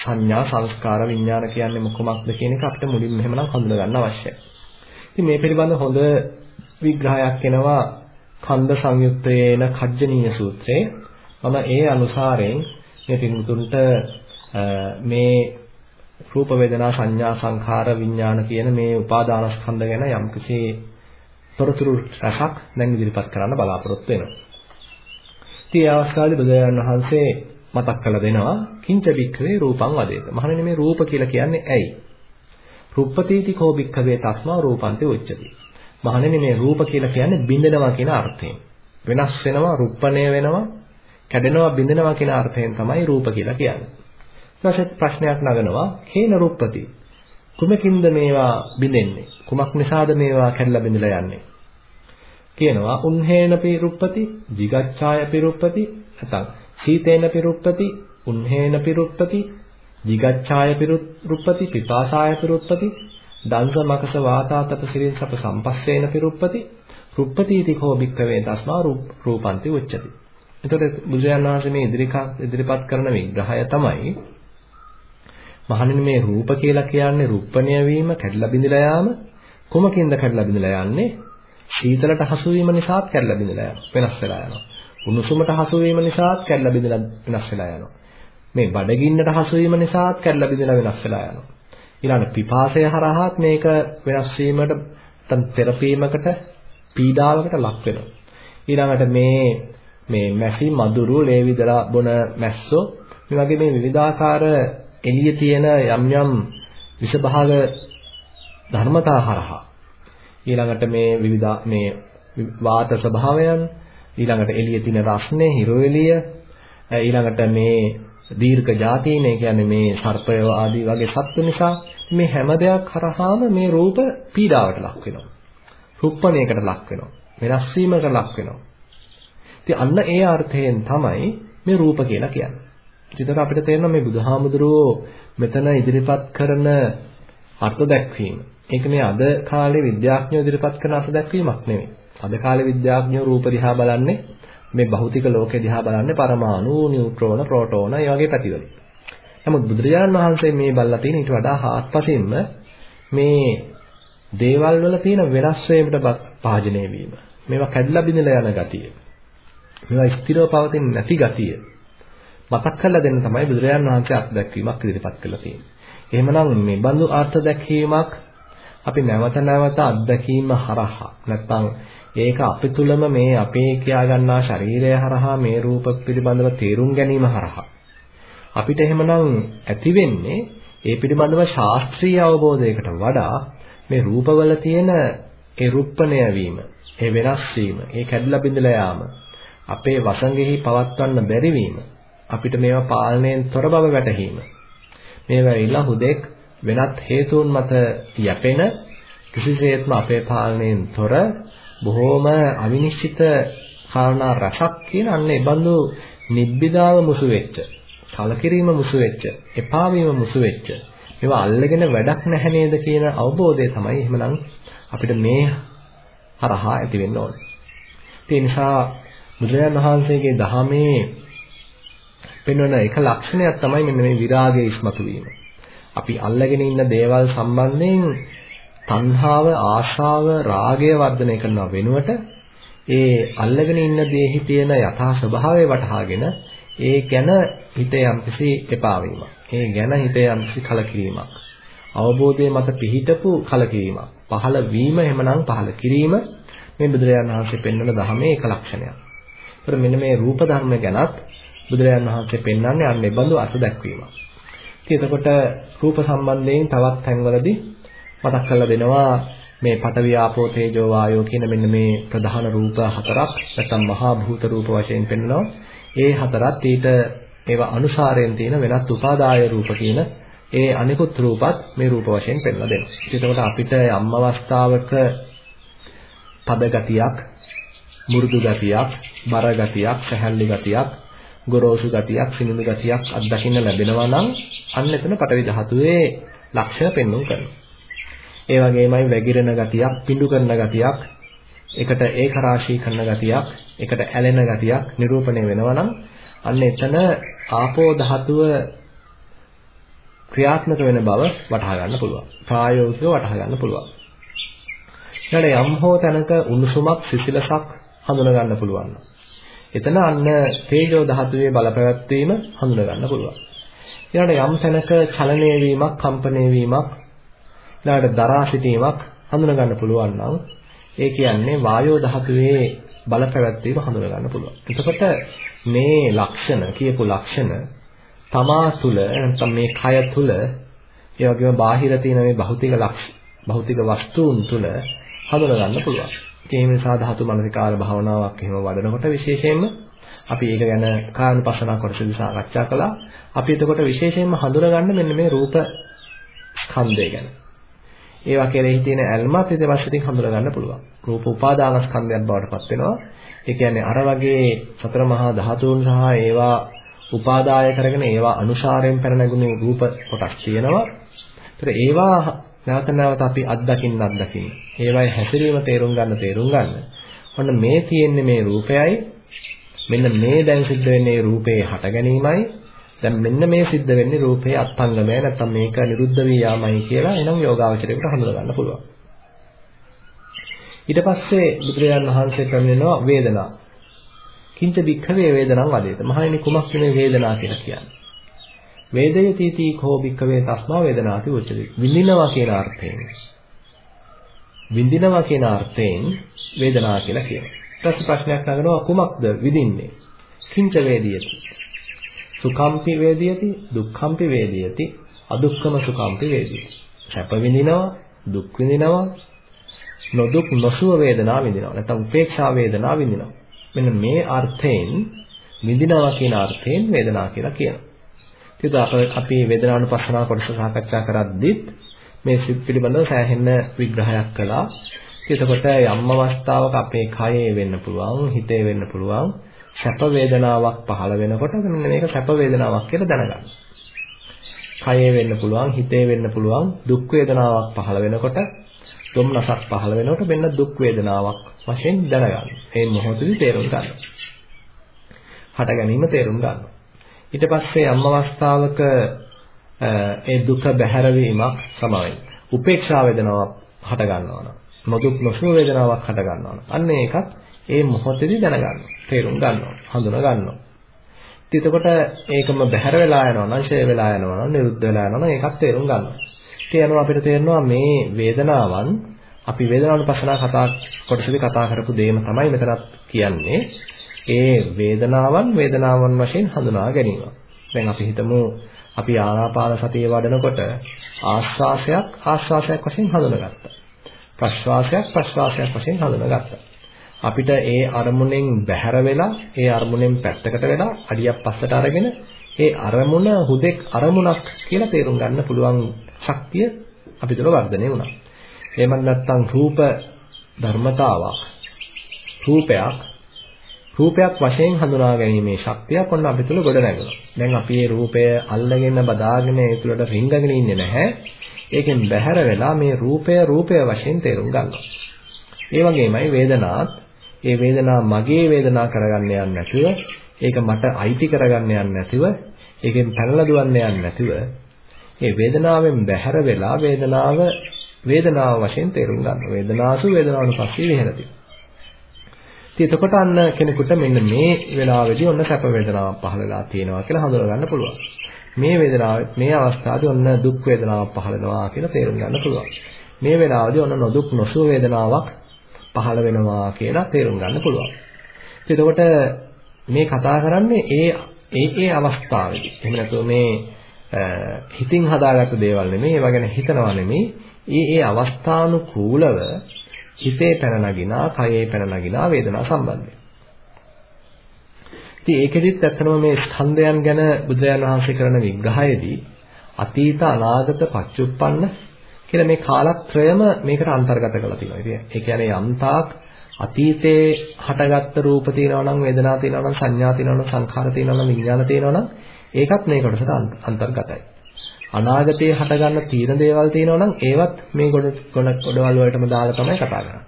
සංඥා, සංස්කාර, විඥාන කියන්නේ මොකක්ද කියන එක අපිට මුලින්ම එහෙමනම් හඳුනා ගන්න අවශ්‍යයි. ඉතින් මේ පිළිබඳ හොඳ විග්‍රහයක් එනවා කන්ද සංයුත්තේන කජ්ජනීය සූත්‍රයේ. මම ඒ අනුසාරයෙන් මේ පිටුතුන්ට මේ රූප වේදනා සංඥා සංඛාර විඥාන කියන මේ උපාදානස්කන්ධ ගැන යම්කිසි තොරතුරු රසක් දැන් ඉදිරිපත් කරන්න බලාපොරොත්තු වෙනවා. ඉතින් ඒ අවස්ථාවේදී බුදුරජාණන් වහන්සේ මතක් කරලා දෙනවා කිංච බික්ඛවේ රූපං වදේත. මහණෙනි මේ රූප කියලා කියන්නේ ඇයි? රුප්පතීති කෝ බික්ඛවේ තස්මා රූපන්ති උච්චති. මහණෙනි මේ රූප කියලා කියන්නේ බින්දෙනවා කියන අර්ථයෙන්. වෙනස් වෙනවා, රුප්පණය වෙනවා, කැඩෙනවා, බින්දෙනවා කියන අර්ථයෙන් තමයි රූප කියලා කියන්නේ. ඊට ප්‍රශ්නයක් නගනවා කේන රුප්පති. කුමකින්ද මේවා බින්දෙන්නේ? කුමක් නිසාද මේවා කැඩලා බිඳලා යන්නේ? කියනවා උන්හේන පිරුප්පති, jigacchāya පිරුප්පති, නැත්නම් සීතේන පිරුප්පති, උන්හේන පිරුප්පති, jigacchāya පිරුප්පති, පිපාසාය පිරුප්පති, දංශ මකස වාතාතප සිරින් සප සම්පස්සේන පිරුප්පති, රුප්පතිති කෝ භික්ඛවේ තස්මා රූපන්ති උච්චති. එතකොට බුදුරජාණන් වහන්සේ මේ ඉදිරිපත් කරන විග්‍රහය තමයි මහණෙනි මේ රූප කියලා කියන්නේ රුප්පණය වීම, කැඩලා බිඳලා යාම කොමකින්ද කැඩලා බිඳලා යන්නේ? සීතලට හසු වීම නිසාත් කැඩලා බිඳලා යනවා. වෙනස් වෙලා යනවා. උණුසුමට හසු වීම නිසාත් කැඩලා බිඳලා වෙනස් වෙලා යනවා. මේ බඩගින්නට හසු වීම නිසාත් කැඩලා බිඳලා වෙනස් වෙලා යනවා. ඊළඟ පිපාසය හරහාත් මේක වෙනස් වීමට නැත්නම් තෙරපීමකට පීඩාවකට ලක් වෙනවා. ඊළඟට මේ මේ මැසි මදුරු ලේ විදලා බොන මැස්සෝ මේ වගේ මේ විවිධාකාර එළියේ තියෙන යම් යම් විෂභාග ධර්මතා හරහා ඊළඟට මේ විවිධ මේ වාත ස්වභාවයන් ඊළඟට එළියේ තියෙන රස්නේ හිරෝඑළිය ඊළඟට මේ දීර්ඝ જાතීන කියන්නේ මේ සර්පය ආදී වගේ සත්තු නිසා මේ හැම දෙයක් කරාම මේ රූප පීඩාවට ලක් වෙනවා. රුප්පණයකට ලක් වෙනවා. වෙනස් වීමකට ලක් වෙනවා. ඉතින් අන්න ඒ අර්ථයෙන් තමයි මේ රූප කියලා කියන්නේ. ඉතින් අපිට තේරෙනවා මේ බුදුහාමුදුරුවෝ මෙතන ඉදිරිපත් කරන අර්ථ දැක්වීම. ඒක මේ අද කාලේ විද්‍යාඥයෝ ඉදිරිපත් කරන අර්ථ දැක්වීමක් නෙමෙයි. අද කාලේ විද්‍යාඥයෝ රූප දිහා බලන්නේ මේ භෞතික ලෝකෙ දිහා බලන්නේ පරමාණු, නියුට්‍රෝන, ප්‍රෝටෝන ඒ වගේ පැතිවලින්. නමුත් බුදුරජාණන් වහන්සේ මේ බල්ලා තියෙන ඊට වඩා හාත්පසින්ම මේ දේවල් වල තියෙන වෙනස් වීමට භාජනය වීම. මේවා කැඩලා බිඳලා යන ගතිය. මේවා ස්ථිරව පවතින නැති ගතිය. මතක් කරලා දෙන්න තමයි බුදුරජාණන් වහන්සේ අත්දැකීමක් ඉදිරිපත් කරලා තියෙන්නේ. එහෙමනම් මේ බඳු අර්ථ දැක්වීමක් අපි නැවත නැවත අත්දැකීම හරහා නැත්නම් ඒක අපි තුලම මේ අපේ කියා ගන්නා ශරීරය හරහා මේ රූප පිළිබඳව තේරුම් ගැනීම හරහා. අපිට එහෙමනම් ඇති වෙන්නේ ඒ පිළිබඳව ශාස්ත්‍රීය අවබෝධයකට වඩා මේ රූපවල තියෙන ඒ රුප්පණය වීම, ඒ වෙනස් වීම, ඒ කැඩලා බිඳලා යාම අපේ වසඟෙහි පවත්වන්න බැරි වීම අපිට මේවා පාලනයෙන් තොර බව වැටහීම මේවා ඉල්ලා හුදෙක් වෙනත් හේතුන් මත යැපෙන කිසිසේත්ම අපේ පාලනයෙන් තොර බොහෝම අවිනිශ්චිත කාරණා රසක් කියන අන්න ඒ බඳු නිබ්බිදාව මුසු වෙච්ච, කලකිරීම මුසු වෙච්ච, එපා වීම මුසු වෙච්ච මේවා අල්ලගෙන වැඩක් නැහැ නේද කියන අවබෝධය තමයි එහෙමනම් අපිට මේ හරහා ඇති වෙන්න ඕනේ. ඒ නිසා බුදුරජාණන් වහන්සේගේ දහමේ පෙන්වන එක ලක්ෂණයක් තමයි මෙන්න මේ විරාගයේ ඉස්මතු වීම. අපි අල්ලගෙන ඉන්න දේවල් සම්බන්ධයෙන් තණ්හාව, ආශාව, රාගය වර්ධනය කරනව වෙනුවට ඒ අල්ලගෙන ඉන්න දේහි තියෙන යථා ස්වභාවය වටහාගෙන ඒ ගැන හිත යම්කිසි එපා වීමක්. ඒ ගැන හිත යම්කිසි කලකිරීමක්. අවබෝධයේ මත පිහිටපු කලකිරීමක්. පහළ වීම එහෙමනම් පහළ කිරීම මේ බුදුරජාණන් වහන්සේ පෙන්වන ධර්මයේ එක ලක්ෂණයක්. ඒතර මෙන්න මේ රූප ධර්ම ගැනත් බුදුරජාණන් වහන්සේ පෙන්වන්නේ අන්නේ බඳු අර්ථ දැක්වීමක්. ඉතින් එතකොට රූප සම්බන්ධයෙන් තවත් තැන්වලදී මතක් කරලා දෙනවා මේ පඨවි ආපෝ තේජෝ වායෝ කියන මෙන්න මේ ප්‍රධාන රූප හතරක් නැත්නම් මහා භූත රූප වශයෙන් පෙන්වනවා. ඒ හතරත් ඊට ඒවා අනුසාරයෙන් තියෙන වෙනත් උපාදාය රූප කියන ඒ අනිකුත් රූපත් මේ රූප වශයෙන් පෙන්වලා දෙනවා. එතකොට අපිට යම් අවස්ථාවක තද ගතියක්, මුරුදු ගතියක්, බර ගතියක්, සැහැල්ලි ගතියක්, ගොරෝසු ගතියක්, සිනිඳු ගතියක් අත්දකින්න ලැබෙනවා නම් අන්න එතන පටවි ධාතුවේ ලක්ෂණ පෙන්වුම් කරනවා. ඒ වගේමයි වැగిරෙන ගතියක්, පිඬු කරන ගතියක්, එකට ඒක රාශී කරන ගතියක්, එකට ඇලෙන ගතියක් නිරූපණය වෙනවා නම් අන්න එතන ආපෝ ධාතුව ක්‍රියාත්මක වෙන බව වටහා ගන්න පුළුවන්. ප්‍රායෝගිකව වටහා ගන්න පුළුවන්. ඊළඟ යම් හෝ තැනක උණුසුමක් සිසිලසක් හඳුනා ගන්න පුළුවන්. එතන අන්න තේජෝ ධාතුවේ බලපැවැත්වීම හඳුනා ගන්න පුළුවන්. ඊළඟ යම් තැනක චලනය වීමක්, කම්පණය වීමක්, ඊළඟ දරා සිටීමක් හඳුනා ගන්න පුළුවන් නම් ඒ කියන්නේ වායෝ ධාතුවේ බලපැවැත්වීම හඳුනා ගන්න පුළුවන්. එතකොට මේ ලක්ෂණ කියපු ලක්ෂණ තමා තුළ නැත්නම් මේ කය තුළ ඒ වගේම බාහිර තියෙන මේ භෞතික ලක්ෂ භෞතික වස්තුන් තුළ හඳුනා ගන්න පුළුවන්. ඒ නිසා ධාතු මනසිකාර භාවනාවක් එහෙම වඩනකොට විශේෂයෙන්ම අපි ඒක ගැන කායනුපස්සනා කොටසදී සාකච්ඡා කළා. අපි එතකොට විශේෂයෙන්ම හඳුනා ගන්න මෙන්න මේ රූප ස්කන්ධය ගැන. ඒවා කෙරෙහි තියෙන ඇල්මත් ඊට පස්සේ හඳුනා ගන්න පුළුවන්. රූප උපාදාන ස්කන්ධයක් බවට පත් වෙනවා. ඒ කියන්නේ අර වගේ සතර මහා ධාතුන් සහ ඒවා උපාදාය කරගෙන ඒවා අනුශාරයෙන් පැන නැගුණු රූප කොටස් තියෙනවා. ඒතර ඒවා නැවත නැවත අපි අත්දකින්න අත්දකින්න. ඒවයි හැසිරීම තේරුම් ගන්න තේරුම් ගන්න. ඔන්න මේ තියෙන්නේ මේ රූපයයි. මෙන්න මේ දැන් සිද්ධ වෙන්නේ රූපේ හට ගැනීමයි. දැන් මෙන්න මේ සිද්ධ වෙන්නේ රූපේ අත්ංගමය නැත්නම් මේක නිරුද්ධ වී යාමයි කියලා එනම් යෝගාවචරයකට හඳුනා ගන්න පුළුවන්. ඊට පස්සේ බුදුරජාණන් වහන්සේ පැමිණෙනවා වේදනා. කිංච වික්ඛවේ වේදනං වදේත. මහණෙනි කුමක් මේ වේදනා කියලා කියන්නේ? වේදයති තී කෝ වික්ඛවේ තස්මා වේදනාති උච්චති. විඳිනවා කියන අර්ථයෙන්. විඳිනවා කියන අර්ථයෙන් වේදනා කියලා කියනවා. ඊට පස්සේ ප්‍රශ්නයක් නගනවා කුමක්ද විඳින්නේ? කිංච වේදියති. සුඛම්පි වේදියති දුක්ඛම්පි වේදියති. අදුක්ඛම සුඛම්පි වේදියති. සැප විඳිනවා දුක් විඳිනවා නොදුක් නොසුව වේදනා විඳිනවා. නැත්නම් උපේක්ෂා වේදනා විඳිනවා. මෙන්න මේ අර්ථයෙන් විඳිනවා කියන අර්ථයෙන් වේදනා කියලා කියනවා. ඉතින් අපි වේදනානුපස්සනා කොටස සාකච්ඡා කරද්දිත් මේ සිත් පිළිබඳව සෑහෙන විග්‍රහයක් කළා. එතකොට යම් අවස්ථාවක අපේ කයේ වෙන්න පුළුවන් හිතේ වෙන්න පුළුවන් සැප වේදනාවක් පහළ වෙනකොට මෙන්න මේක සැප වේදනාවක් කියලා දැනගන්න. කයේ වෙන්න පුළුවන්, හිතේ වෙන්න පුළුවන් දුක් වේදනාවක් පහළ වෙනකොට, දුම්නසක් පහළ වෙනකොට මෙන්න දුක් වේදනාවක් වශයෙන් දැනගන්න. මේ මොහොතේදී තේරුම් ගන්න. හට ගැනීම තේරුම් ගන්න. ඊට පස්සේ යම් අවස්ථාවක ඒ දුක බැහැරවීමක් සමායි. උපේක්ෂා වේදනාවක් හට ගන්නවා නම්, නොදුක් නොසුව වේදනාවක් හට ගන්නවා නම්, අන්න ඒකත් ඒ මොහොතේදී දැනගන්න. තේරුම් ගන්නවා. හඳුනා ගන්නවා. ඉතින් එතකොට ඒකම බැහැර වෙලා යනවා නම්, ෂේ වෙලා යනවා නම්, නිරුද්ධ වෙලා යනවා නම් ඒකත් තේරුම් ගන්නවා. ඉතින් යනවා අපිට තේරෙනවා මේ වේදනාවන් අපි වේදනානුපස්සනා කතා කොටසදී කතා කරපු දේම තමයි මෙතනත් කියන්නේ. ඒ වේදනාවන් වේදනාවන් වශයෙන් හඳුනා ගැනීම. දැන් අපි හිතමු අපි ආනාපාන සතිය වඩනකොට ආස්වාසයක් ආස්වාසයක් වශයෙන් හඳුනාගත්තා. ප්‍රශ්වාසයක් ප්‍රශ්වාසයක් වශයෙන් හඳුනාගත්තා. අපිට ඒ අරමුණෙන් බැහැර වෙලා ඒ අරමුණෙන් පැත්තකට වෙලා අඩියක් පස්සට අරගෙන ඒ අරමුණ හුදෙක් අරමුණක් කියලා තේරුම් ගන්න පුළුවන් ශක්තිය අපි තුළ වර්ධනය වුණා. එහෙම නැත්නම් රූප ධර්මතාවක් රූපයක් රූපයක් වශයෙන් හඳුනා ගැනීමේ ශක්තියක් ඔන්න අපි තුළ ගොඩ නැගුණා. දැන් අපි මේ රූපය අල්ලගෙන බදාගෙන ඒ තුළට රිංගගෙන ඉන්නේ නැහැ. ඒකෙන් බැහැර වෙලා මේ රූපය රූපය වශයෙන් තේරුම් ගන්නවා. ඒ වගේමයි වේදනාත් ඒ වේදනාව මගේ වේදනාව කරගන්න යන්නේ නැතුව, ඒක මට අයිති කරගන්න යන්නේ නැතුව, ඒකෙන් පැනලා දුවන්න යන්නේ නැතුව, ඒ වේදනාවෙන් බැහැර වෙලා වේදනාව වේදනාව වශයෙන් තේරුම් ගන්න. වේදනාසු වේදනානුපස්සී විහෙරති. ඉතින් එතකොට අන්න කෙනෙකුට මෙන්න මේ වෙලාවේදී ඔන්න සැප වේදනාවක් පහළ වෙලා තියෙනවා කියලා හඳුනා ගන්න පුළුවන්. මේ වේදනාව මේ අවස්ථාවේ ඔන්න දුක් වේදනාවක් පහළ වෙනවා කියලා තේරුම් ගන්න පුළුවන්. මේ වෙලාවේදී ඔන්න නොදුක් නොසුව වේදනාවක් පහළ වෙනවා කියලා තේරුම් ගන්න පුළුවන්. එතකොට මේ කතා කරන්නේ ඒ ඒ ඒ අවස්ථාවේදී. එහෙම නැත්නම් මේ හිතින් හදාගත්ත දේවල් නෙමෙයි, ඒවා ගැන හිතනවා නෙමෙයි. ඒ ඒ අවස්ථානුකූලව හිතේ පැන නගිනා, කයේ පැන නගිනා වේදනා සම්බන්ධයි. ඉතින් ඒකෙදිත් ඇත්තනම මේ ස්කන්ධයන් ගැන බුදුරජාණන් වහන්සේ කරන විග්‍රහයේදී අතීත අනාගත පච්චුප්පන්න කියලා මේ කාලත්‍රයම මේකට අන්තර්ගත කරලා තියෙනවා. ඉතින් ඒ කියන්නේ යම්තාක් අතීතේ හටගත්ත රූප තියෙනවා නම් වේදනා තියෙනවා නම් සංඥා තියෙනවා නම් සංඛාර තියෙනවා නම් විඥාන තියෙනවා නම් ඒකත් මේ කොටසට අන්තර්ගතයි. අනාගතයේ හටගන්න තීන දේවල් තියෙනවා නම් ඒවත් මේ ගොඩ ගොඩවල් වලටම දාලා තමයි කතා කරන්නේ.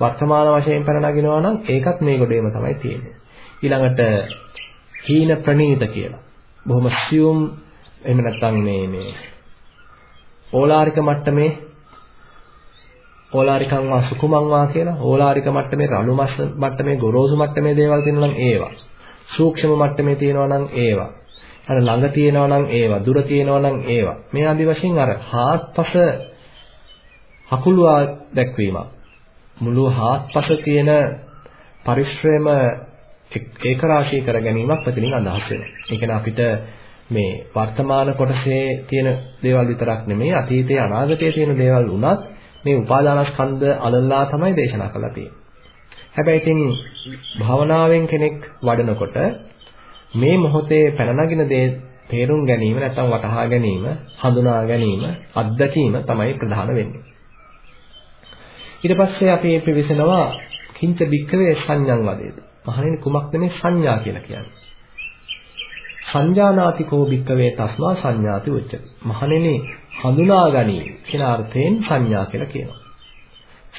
වර්තමාන වශයෙන් පැන නගිනවා නම් ඒකත් මේ ගොඩේම තමයි තියෙන්නේ. ඊළඟට හීන ප්‍රනීත කියලා. බොහොම සියුම් එහෙම නැත්නම් මේ මේ ඕලාරික මට්ටමේ ඕලාරිකං වා සුකුමං වා කියලා ඕලාරික මට්ටමේ රළු මස් මට්ටමේ ගොරෝසු මට්ටමේ දේවල් තියෙනවා නම් ඒවා. සූක්ෂම මට්ටමේ තියෙනවා නම් ඒවා. අර ළඟ තියෙනවා නම් ඒවා, දුර තියෙනවා නම් ඒවා. මේ ආදි වශයෙන් අර හාත්පස හකුළුවා දැක්වීමක්. මුළු හාත්පස තියෙන පරිශ්‍රයම ඒක රාශී කර ගැනීමක් මෙතනින් අදහස් වෙනවා. ඒ කියන්නේ අපිට මේ වර්තමාන කොටසේ තියෙන දේවල් විතරක් නෙමෙයි අතීතයේ අනාගතයේ තියෙන දේවල් උනත් මේ උපාදානස්කන්ධ අලල්ලා තමයි දේශනා කරලා තියෙන්නේ. හැබැයි ඉතින් භාවනාවෙන් කෙනෙක් වඩනකොට මේ මොහොතේ පැන නගින දේ තේරුම් ගැනීම නැත්නම් වටහා ගැනීම, හඳුනා ගැනීම, අත්දැකීම තමයි ප්‍රධාන වෙන්නේ. ඊට පස්සේ අපි මේ පිවිසෙනවා කිංච බික්කවේ සංඥං වදේද. මහණෙනි කුමක්ද මේ සංඥා කියලා කියන්නේ? සංජානාති කෝ භික්කවේ තස්මා සංඥාති උච්චති. මහණෙනි හඳුනා ගනී කියන අර්ථයෙන් සංඥා කියලා කියනවා.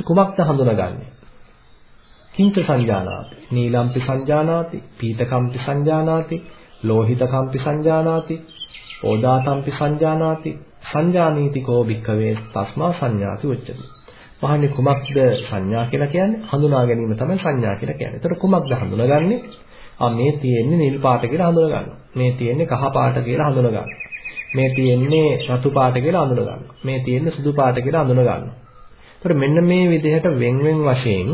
කුමක්ද හඳුනාගන්නේ? කිංච සංජානාති? නීලම්පි සංජානාති, පීතකම්පි සංජානාති, ලෝහිතකම්පි සංජානාති, ඕදාතම්පි සංජානාති, සංජානීති කෝ භික්කවේ තස්මා සංඥාති උච්චති. මහන්නේ කුමක්ද සංඥා කියලා කියන්නේ? හඳුනා ගැනීම තමයි සංඥා කියලා කියන්නේ. ඒතර කුමක්ද හඳුනාගන්නේ? ආ මේ තියෙන්නේ නිල් පාට කියලා හඳුනා ගන්නවා. මේ තියෙන්නේ කහ පාට කියලා හඳුනා ගන්නවා. මේ තියෙන්නේ රතු පාට කියලා හඳුනා ගන්නවා. මේ තියෙන්නේ සුදු පාට කියලා හඳුනා ගන්නවා. ඒතර මෙන්න මේ විදිහට වෙන් වෙන් වශයෙන්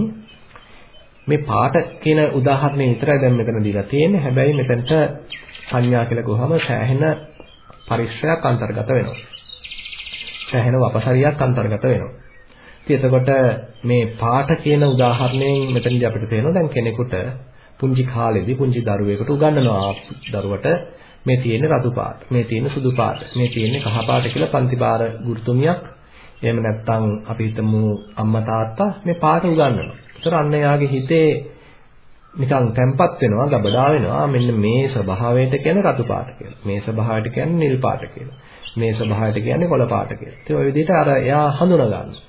මේ පාට කියන උදාහරණය විතරයි දැන් මෙතන දීලා තියෙන්නේ. හැබැයි මෙතනට සංඥා කියලා ගොහම සෑහෙන පරිශ්‍රයක් අන්තර්ගත වෙනවා. සෑහෙන වපසරියක් අන්තර්ගත වෙනවා. ඉතින් එතකොට මේ පාට කියන උදාහරණයෙන් මෙතනදී අපිට තේරෙනවා දැන් කෙනෙකුට පුංචි කාලේදී පුංචි දරුවෙකුට උගන්වනවා දරුවට මේ තියෙන රතු පාට, මේ තියෙන සුදු පාට, මේ තියෙන කහ පාට කියලා පන්තිබාර ගුරුතුමියක් එහෙම නැත්නම් අපි හිතමු අම්මා තාත්තා මේ පාට උගන්වනවා. ඒතර අන්න යාගේ හිතේ නිකන් තැම්පත් වෙනවා, ගබඩා වෙනවා. මෙන්න මේ ස්වභාවයට කියන්නේ රතු පාට කියලා. මේ ස්වභාවයට කියන්නේ නිල් පාට කියලා. මේ ස්වභාවයට කියන්නේ කොළ පාට කියලා. ඒ විදිහට අර එයා හඳුනා ගන්නවා.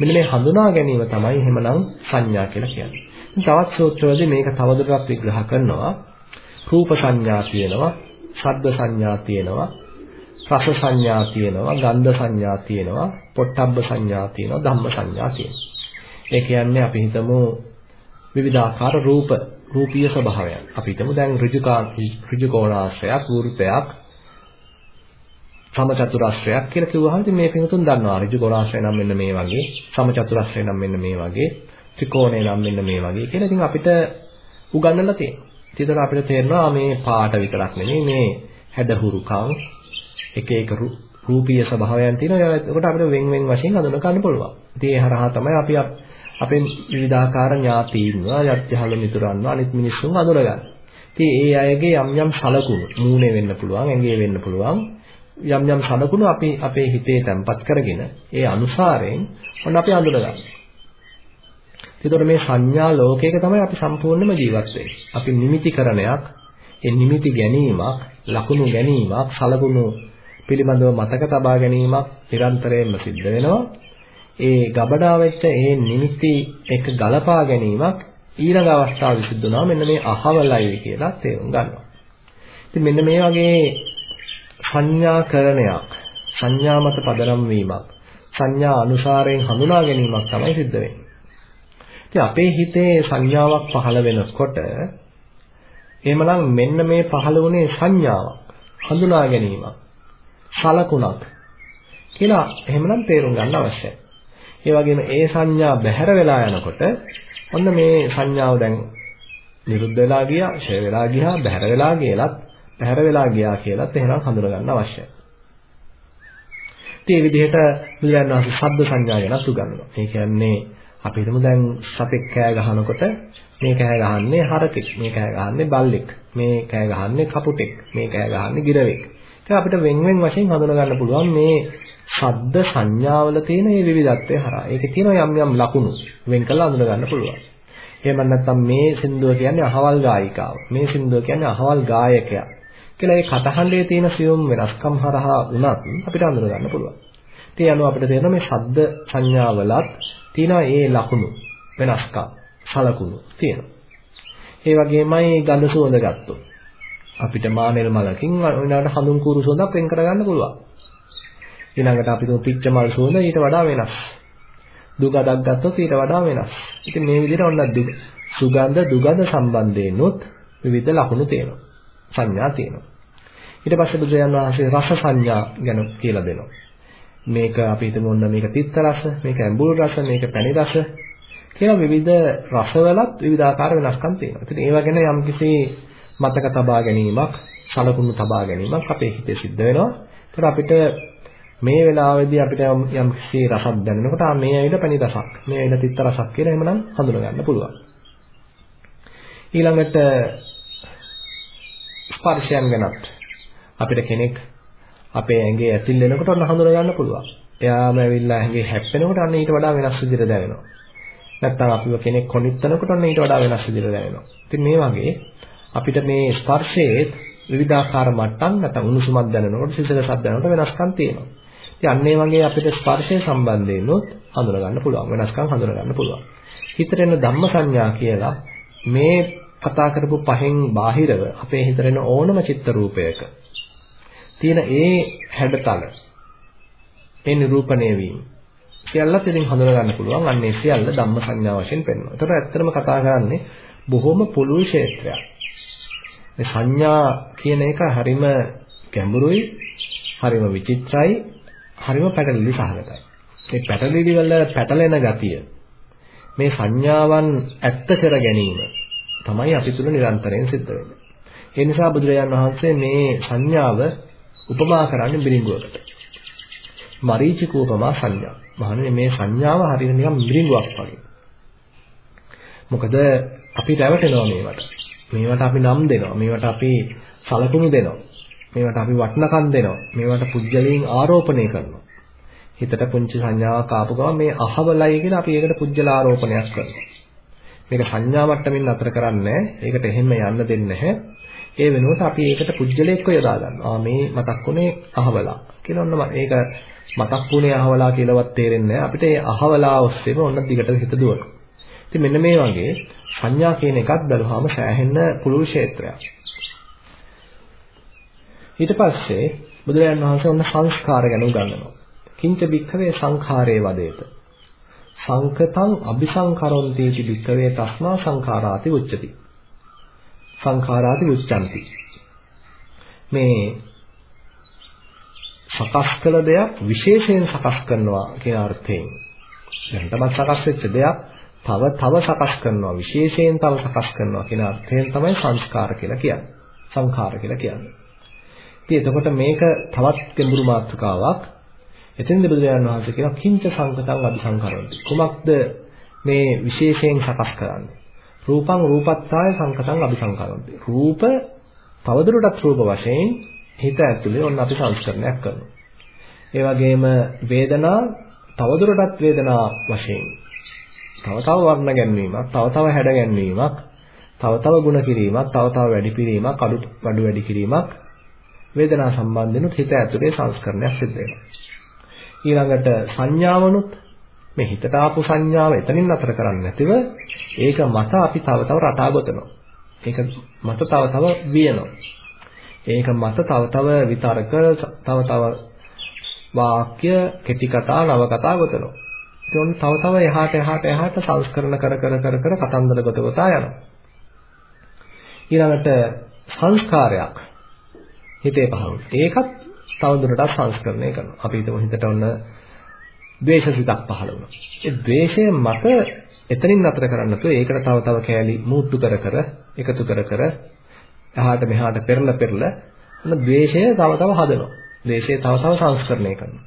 මෙන්න මේ හඳුනා ගැනීම තමයි එහෙමනම් සංඥා කියලා කියන්නේ. තවත් සූත්‍රවලදී මේක තවදුරටත් විග්‍රහ කරනවා. රූප සංඥා තියෙනවා, ශබ්ද සංඥා තියෙනවා, රස සංඥා තියෙනවා, ගන්ධ සංඥා තියෙනවා, පොට්ටබ්බ සංඥා තියෙනවා, ධම්ම සංඥා තියෙනවා. ඒ කියන්නේ අපි හිතමු විවිධාකාර රූප, රූපීය ස්වභාවයන්. අපි හිතමු දැන් ඍජුකා ඍජුකෝණාශ්‍රයක්, වෘත්තයක්, සමචතුරාශ්‍රයක් කියලා කිව්වහම ඉතින් මේ පිටුතුන් දන්නවා ඍජුකෝණාශ්‍රය නම් මෙන්න මේ වගේ, සමචතුරාශ්‍රය නම් මෙන්න මේ වගේ, ත්‍රිකෝණය නම් මෙන්න මේ වගේ කියලා ඉතින් අපිට උගන්වලා තියෙනවා. ඉතින් අපිට තේරෙනවා මේ පාට විතරක් නෙමෙයි මේ හැඩහුරුකම් එක එක රූපීය ස්වභාවයන් තියෙනවා. ඒකට අපිට වෙන් වෙන් වශයෙන් හඳුනා ගන්න පුළුවන්. ඉතින් ඒ හරහා තමයි අපි අපේ විවිධාකාර ඥාතීන්ව, යත්‍යහල මිතුරන්ව, අනිත් මිනිස්සුන් හඳුනගන්නේ. ඉතින් ඒ අයගේ යම් යම් සලකුණු මූණේ වෙන්න පුළුවන්, ඇඟේ වෙන්න පුළුවන්. යම් යම් සලකුණු අපි අපේ හිතේ තැම්පත් කරගෙන ඒ අනුසාරයෙන් ඔන්න අපි හඳුනගන්නවා. ඒතකොට මේ සංඥා ලෝකයක තමයි අපි සම්පූර්ණයෙන්ම ජීවත් වෙන්නේ. අපි නිමිතිකරණයක්, ඒ නිමිති ගැනීමක්, ලකුණු ගැනීමක්, සලකුණු පිළිබඳව මතක තබා ගැනීමක් නිරන්තරයෙන්ම සිද්ධ වෙනවා. ඒ ගබඩා වෙච්ච ඒ නිමිති එක ගලපා ගැනීමක් ඊළඟ අවස්ථාව සිද්ධ වෙනවා මෙන්න මේ අහවලයි කියලා තේරුම් ගන්නවා. ඉතින් මෙන්න මේ වගේ සංඥාකරණයක් සංඥා මත පදනම් වීමක් සංඥා අනුසාරයෙන් හඳුනා ගැනීමක් තමයි සිද්ධ වෙන්නේ. ඉතින් අපේ හිතේ සංඥාවක් පහළ වෙනකොට එහෙමනම් මෙන්න මේ පහළ වුණේ සංඥාවක් හඳුනා ගැනීමක් සලකුණක් කියලා එහෙමනම් තේරුම් ගන්න අවශ්‍යයි. ඒ වගේම ඒ සංඥා බැහැර වෙලා යනකොට ඔන්න මේ සංඥාව දැන් නිරුද්ධ වෙලා ගියා, ඡය වෙලා ගියා, බැහැර වෙලා ගියලත්, බැහැර වෙලා ගියා කියලත් එහෙනම් හඳුනා ගන්න අවශ්‍යයි. ඉතින් මේ විදිහට බුදුරජාණන් වහන්සේ ශබ්ද සංඥා ගැන උගන්වනවා. ඒ කියන්නේ අපි හිතමු දැන් සතෙක් කෑ ගහනකොට මේ කෑ ගහන්නේ හරකෙක්, මේ කෑ ගහන්නේ බල්ලෙක්, මේ කෑ ගහන්නේ කපුටෙක්, මේ කෑ ගහන්නේ ගිරවෙක්. ඒක අපිට වෙන් වෙන් වශයෙන් හඳුනා ගන්න පුළුවන් මේ ශබ්ද සංඥාවල තියෙන මේ විවිධත්වය හරහා. ඒකේ තියෙන යම් යම් ලකුණු වෙන් කරලා හඳුනා ගන්න පුළුවන්. එහෙම නැත්නම් මේ සින්දුව කියන්නේ අහවල් ගායිකාව. මේ සින්දුව කියන්නේ අහවල් ගායකයා. කියලා ඒ කටහඬේ තියෙන සියුම් වෙනස්කම් හරහා වුණත් අපිට හඳුනා ගන්න පුළුවන්. ඉතින් අනුව අපිට තේරෙනවා මේ ශබ්ද සංඥාවලත් තියෙනවා ඒ ලකුණු වෙනස්කම් සලකුණු තියෙනවා. ඒ වගේමයි ගඳ සුවඳ ගත්තොත් අපිට මානෙල් මලකින් ඊළඟට හඳුන් කුරු සුවඳක් වෙන් කරගන්න පුළුවන්. ඊළඟට අපි තුමු පිච්ච මල් සුවඳ ඊට වඩා වෙනස්. දුගඳක් ගත්තොත් ඊට වඩා වෙනස්. ඉතින් මේ විදිහට ඔන්න සුගන්ධ දුගඳ සම්බන්ධයෙන්ොත් විවිධ ලක්ෂණ තියෙනවා. සංඥා තියෙනවා. ඊට පස්සේ බුදුරජාණන් වහන්සේ රස සංඥා ගැන කියලා දෙනවා. මේක අපි හිතමු ඔන්න මේක තිත්ත රස, මේක ඇඹුල් රස, මේක පැණි රස කියලා විවිධ රසවලත් විවිධාකාර වෙනස්කම් තියෙනවා. ඉතින් ඒවා ගැන යම්කිසි මතක තබා ගැනීමක්, සලකුණු තබා ගැනීමක් අපේ හිතේ සිද්ධ වෙනවා. ඒතර අපිට මේ වෙලාවේදී අපිට යම් කිසි රසක් දැනෙනකොට ආ මේ ඇයිද පැණි රසක් මේ ඇයිද තිත්ත රසක් කියලා එහෙමනම් හඳුනා ගන්න පුළුවන් ඊළඟට ස්පර්ශයන් ගැනත් අපිට කෙනෙක් අපේ ඇඟේ ඇතිල් වෙනකොට ඔන්න හඳුනා ගන්න පුළුවන් එයාම ඇවිල්ලා ඇඟේ හැප්පෙනකොට අන්න ඊට වඩා වෙනස් විදිහට දැනෙනවා නැත්තම් අපිව කෙනෙක් කොනිටනකොට ඔන්න ඊට වඩා වෙනස් විදිහට දැනෙනවා ඉතින් මේ වගේ අපිට මේ ස්පර්ශයේ විවිධාකාර මට්ටම් නැත්නම් උණුසුමක් දැනෙනකොට සිසිලසක් දැනෙනකොට වෙනස්කම් තියෙනවා ඉතින් අන්න ඒ වගේ අපිට ස්පර්ශය සම්බන්ධයෙන් උත් හඳුනා ගන්න පුළුවන්. වෙනස්කම් හඳුනා ගන්න පුළුවන්. හිතට එන ධම්ම සංඥා කියලා මේ කතා කරපු පහෙන් බාහිරව අපේ හිතට එන ඕනම චිත්ත රූපයක තියෙන ඒ හැඩතල ඒ නිරූපණය වීම සියල්ලත් ඉතින් හඳුනා ගන්න පුළුවන්. අන්න ඒ සියල්ල ධම්ම සංඥා වශයෙන් පෙන්වනවා. ඒතකොට ඇත්තටම කතා කරන්නේ බොහොම පුළුල් ක්ෂේත්‍රයක්. මේ සංඥා කියන එක හරිම ගැඹුරුයි, හරිම විචිත්‍රයි, හරිම පැටලිලි සහගතයි. මේ පැටලිලි වල පැටලෙන ගතිය මේ සංඥාවන් ඇත්ත කර ගැනීම තමයි අපි තුල නිරන්තරයෙන් සිද්ධ වෙන්නේ. ඒ නිසා බුදුරජාන් වහන්සේ මේ සංඥාව උපමා කරන්නේ බිරිඟුවකට. මරීචික උපමා සංඥා. මහණෙනි මේ සංඥාව හරියට නිකන් බිරිඟුවක් වගේ. මොකද අපි රැවටෙනවා මේවට. මේවට අපි නම් දෙනවා. මේවට අපි සලකුණු දෙනවා. මේවට අපි වටිනකම් දෙනවා. මේවට පුජ්‍යලයෙන් ආරෝපණය කරනවා. හිතට පුංචි සංඥාවක් ආපු ගමන් මේ අහවලයි කියලා අපි ඒකට පුජ්‍යල ආරෝපණයක් කරනවා. මේක සංඥා මට්ටමින් අතර කරන්නේ ඒකට එහෙම යන්න දෙන්නේ නැහැ. ඒ වෙනුවට අපි ඒකට පුජ්‍යලයක්ව යොදා ගන්නවා. මේ මතක් වුනේ අහවලා කියලා ඔන්න මේක මතක් වුනේ අහවලා කියලාවත් තේරෙන්නේ අපිට ඒ අහවලා ඔස්සේම ඔන්න දිගට හිත දුවනවා. ඉතින් මෙන්න මේ වගේ සංඥා කියන එකත් බැලුවාම සෑහෙන්න පුළුල් ක්ෂේත්‍රයක්. ඊට පස්සේ බුදුරජාණන් වහන්සේ ඔන්න සංස්කාර ගැන උගන්වනවා. කිංච බික්ඛවේ සංඛාරේ වදේත. සංකතං අபிසංකරොන්ති ඉති බික්ඛවේ තස්මා සංඛාරාති උච්චති. සංඛාරාති උච්චන්ති. මේ සකස් කළ දෙයක් විශේෂයෙන් සකස් කරනවා කියන අර්ථයෙන් දැන් තමයි සකස් වෙච්ච දෙයක් තව තව සකස් කරනවා විශේෂයෙන් තව සකස් කරනවා කියන අර්ථයෙන් තමයි සංස්කාර කියලා කියන්නේ සංඛාර කියලා කියන්නේ ඉතින් එතකොට මේක තවත් ගැඹුරු මාතෘකාවක්. එතෙන්ද බුදුරජාණන් වහන්සේ කියනවා කිංච සංකතං අபிසංකරොන්ති. කුමක්ද මේ විශේෂයෙන් සකස් කරන්නේ? රූපං රූපත්තාය සංකතං අபிසංකරන්ති. රූප තවදුරටත් රූප වශයෙන් හිත ඇතුලේ ඔන්න අපි සංස්කරණයක් කරනවා. ඒ වගේම වේදනා තවදුරටත් වේදනා වශයෙන් තව තව වර්ණ ගැන්වීමක්, තව තව හැඩ ගැන්වීමක්, තව තව ಗುಣ කිරීමක්, තව තව වැඩි පිරීමක්, අඩු අඩු වැඩි කිරීමක් වේදනා සම්බන්ධිනුත් හිත ඇතුලේ සංස්කරණයක් සිදු වෙනවා. ඊළඟට සංඥාවනුත් මේ හිතට ආපු සංඥාව එතනින් නතර කරන්නේ නැතිව ඒක මත අපි තව තව රටා ගොතනවා. ඒක මත තව තව වියනවා. ඒක මත තව තව විතරක තව තව වාක්‍ය කෙටි කතා නව කතා ගොතනවා. ඒතොන් තව තව එහාට එහාට එහාට සංස්කරණ කර කර කර කර කතන්දර ගොත ගොතා යනවා. ඊළඟට සංස්කාරයක් හිතේ පහළ. ඒකත් තවදුරටත් සංස්කරණය කරනවා. අපි හිතමු හිතට ඔන්න ද්වේෂ සිතක් පහළ වුණා. ඒ ද්වේෂය මත එතනින් නතර කරන්න නැතුව ඒකට තව තව කෑලි මූට්ටු කර කර එකතු කර කර එහාට මෙහාට පෙරල පෙරල ඔන්න ද්වේෂය තව තව හදනවා. ද්වේෂය තව තව සංස්කරණය කරනවා.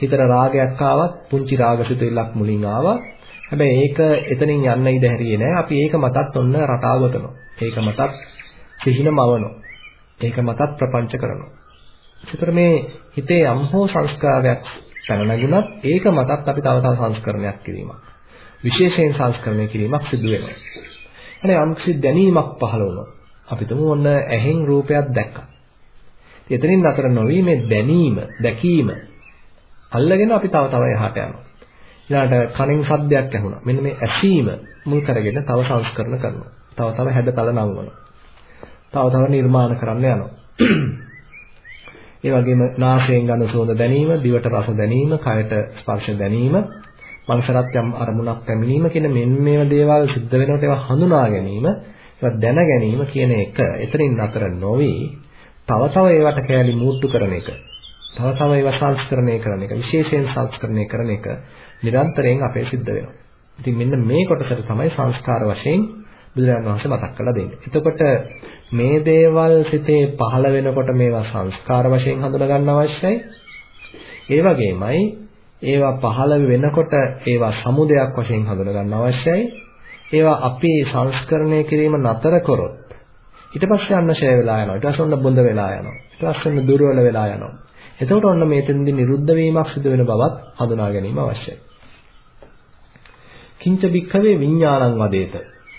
හිතට රාගයක් ආවත් පුංචි රාගසිතෙල්ලක් මුලින් ආවා. හැබැයි ඒක එතනින් යන්න ඉඩ හැරියේ නැහැ. අපි ඒක මතත් ඔන්න රටාවතනවා. ඒක මතත් සිහින මවනවා. ඒක මතත් ප්‍රපංච කරනවා. ඒතර මේ හිතේ යම් හෝ සංස්කාරයක් පැන නැගුණත් ඒක මතත් අපි තව තව සංස්කරණයක් කිරීමක්. විශේෂයෙන් සංස්කරණය කිරීමක් සිදු වෙනවා. අනේ යම්කිසි දැනීමක් පහළ වුණා. අපි තුමු ඔන්න ඇහෙන් රූපයක් දැක්කා. එතනින් අතර නොවි මේ දැනීම, දැකීම අල්ලගෙන අපි තව තව එහාට යනවා. ඊළඟට කනෙන් ශබ්දයක් ඇහුණා. මෙන්න මේ ඇසීම මුල් කරගෙන තව සංස්කරණ කරනවා. තව තව හැඩතල නංවනවා. තව තව නිර්මාණ කරන්න යනවා. ඒ වගේම නාසයෙන් ගඳ සුවඳ දැනීම, දිවට රස දැනීම, කයට ස්පර්ශ දැනීම, මනසට යම් අරමුණක් පැමිණීම කියන මෙන්න මේව දේවල් සිද්ධ වෙනකොට ඒවා හඳුනා ගැනීම, ඒවා දැන ගැනීම කියන එක එතනින් අතර නොවි තව තව ඒවට කැලි මූට්ටු කරන එක. තව තව ඒවා සංස්කරණය කරන එක, විශේෂයෙන් සංස්කරණය කරන එක නිරන්තරයෙන් අපේ සිද්ධ වෙනවා. ඉතින් මෙන්න මේ කොටසට තමයි සංස්කාර වශයෙන් බුදුරජාණන් වහන්සේ මතක් කරලා දෙන්නේ. එතකොට මේ දේවල් සිතේ පහළ වෙනකොට මේවා සංස්කාර වශයෙන් හඳුනා ගන්න අවශ්‍යයි. ඒ වගේමයි ඒවා පහළ වෙනකොට ඒවා සමුදයක් වශයෙන් හඳුනා ගන්න අවශ්‍යයි. ඒවා අපි සංස්කරණය කිරීම නතර කරොත් ඊට පස්සේ අන්න ෂය වෙලා යනවා. ඊට පස්සේ ඔන්න බොඳ වෙලා යනවා. ඊට පස්සේ ඔන්න දුර්වල වෙලා යනවා. එතකොට ඔන්න මේතෙන්දී නිරුද්ධ වීමක් සිදු වෙන බවත් හඳුනා ගැනීම අවශ්‍යයි. කිංච බික්ඛවේ විඥානං වදේත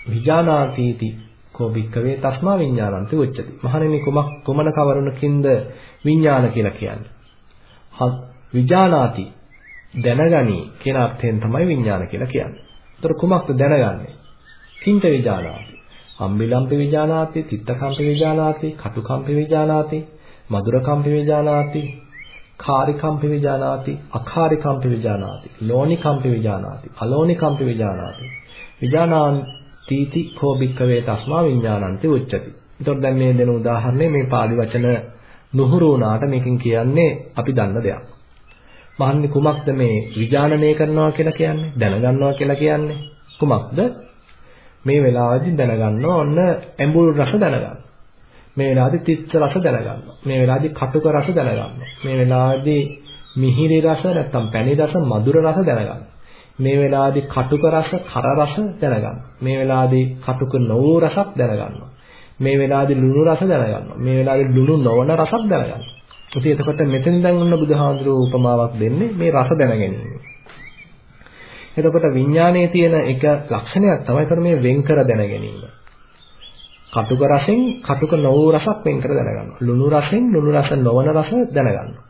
විජානාතිති කෝ භික්කවේ තස්මා විඥානන්ති උච්චති. මහණෙනි කුමක් කුමන කවරුණකින්ද විඥාන කියලා කියන්නේ? විජානාති දැනගනි කියන අර්ථයෙන් තමයි විඥාන කියලා කියන්නේ. ඒතර කුමක්ද දැනගන්නේ? කිංච විජානාති. අම්බිලම්පි විජානාති, තිත්තකම්පි විජානාති, කටුකම්පි විජානාති, මధుරකම්පි විජානාති, කාරිකම්පි විජානාති, අකාරිකම්පි විජානාති, ලෝනිකම්පි විජානාති, අලෝනිකම්පි විජානාති. විජානාන් තීති කෝ භික්කවේ තස්මා විඥානන්ති උච්චති. එතකොට දැන් මේ දෙන උදාහරණය මේ පාලි වචන නුහුරු වුණාට මේකෙන් කියන්නේ අපි දන්න දෙයක්. මහන්නේ කුමක්ද මේ විඥානනය කරනවා කියලා කියන්නේ? දැනගන්නවා කියලා කියන්නේ කුමක්ද? මේ වෙලාවේදී දැනගන්නවා ඔන්න ඇඹුල් රස දැනගන්න. මේ වෙලාවේදී තිත්ත රස දැනගන්නවා. මේ වෙලාවේදී කටුක රස දැනගන්නවා. මේ වෙලාවේදී මිහිරි රස නැත්තම් පැණි රස මధుර රස දැනගන්නවා. මේ වෙලාවේදී කටුක රස, කර රස දැනගන්න. මේ වෙලාවේදී කටුක නොවූ රසක් දැනගන්නවා. මේ වෙලාවේදී ලුණු රස දැනගන්නවා. මේ වෙලාවේදී ලුණු නොවන රසක් දැනගන්නවා. ඉතින් එතකොට මෙතෙන් දැන් ඔන්න බුදුහාඳුරෝ උපමාවක් දෙන්නේ මේ රස දැනගැනීම. එතකොට විඥානයේ තියෙන එක ලක්ෂණයක් තමයි ඒතර මේ වෙන්කර දැනගැනීම. කටුක රසෙන් කටුක නොවූ රසක් වෙන්කර දැනගන්නවා. ලුණු රසෙන් ලුණු රස නොවන රස දැනගන්නවා.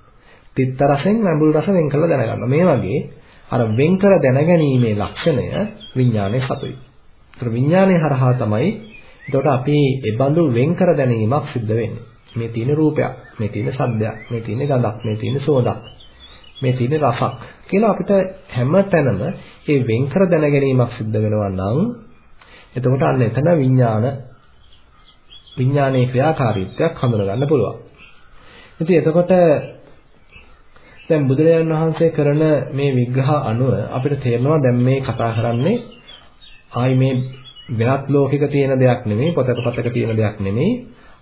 තිත්ත රසෙන් ඇඹුල් රස වෙන් කරලා දැනගන්නවා. මේ වගේ අර වෙන්කර දැනගැනීමේ ලක්ෂණය විඥානයේ සතුයි. ඒතර විඥානයේ හරහා තමයි එතකොට අපි ඒ බඳු වෙන්කර දැනීමක් සිද්ධ වෙන්නේ. මේ තියෙන රූපයක්, මේ තියෙන ශබ්දයක්, මේ තියෙන ගඳක්, මේ තියෙන සෝදක්, මේ තියෙන රසක් කියලා අපිට හැම තැනම මේ වෙන්කර දැනගැනීමක් සිද්ධ වෙනවා නම් එතකොට අන්න එතන විඥාන විඥානයේ ක්‍රියාකාරීත්වයක් හඳුනා ගන්න පුළුවන්. ඉතින් එතකොට දැන් බුදුරජාණන් වහන්සේ කරන මේ විග්‍රහ අනුව අපිට තේරෙනවා දැන් මේ කතා කරන්නේ ආයි මේ වෙනත් ලෝකයක තියෙන දෙයක් නෙමෙයි පොතක පතක තියෙන දෙයක් නෙමෙයි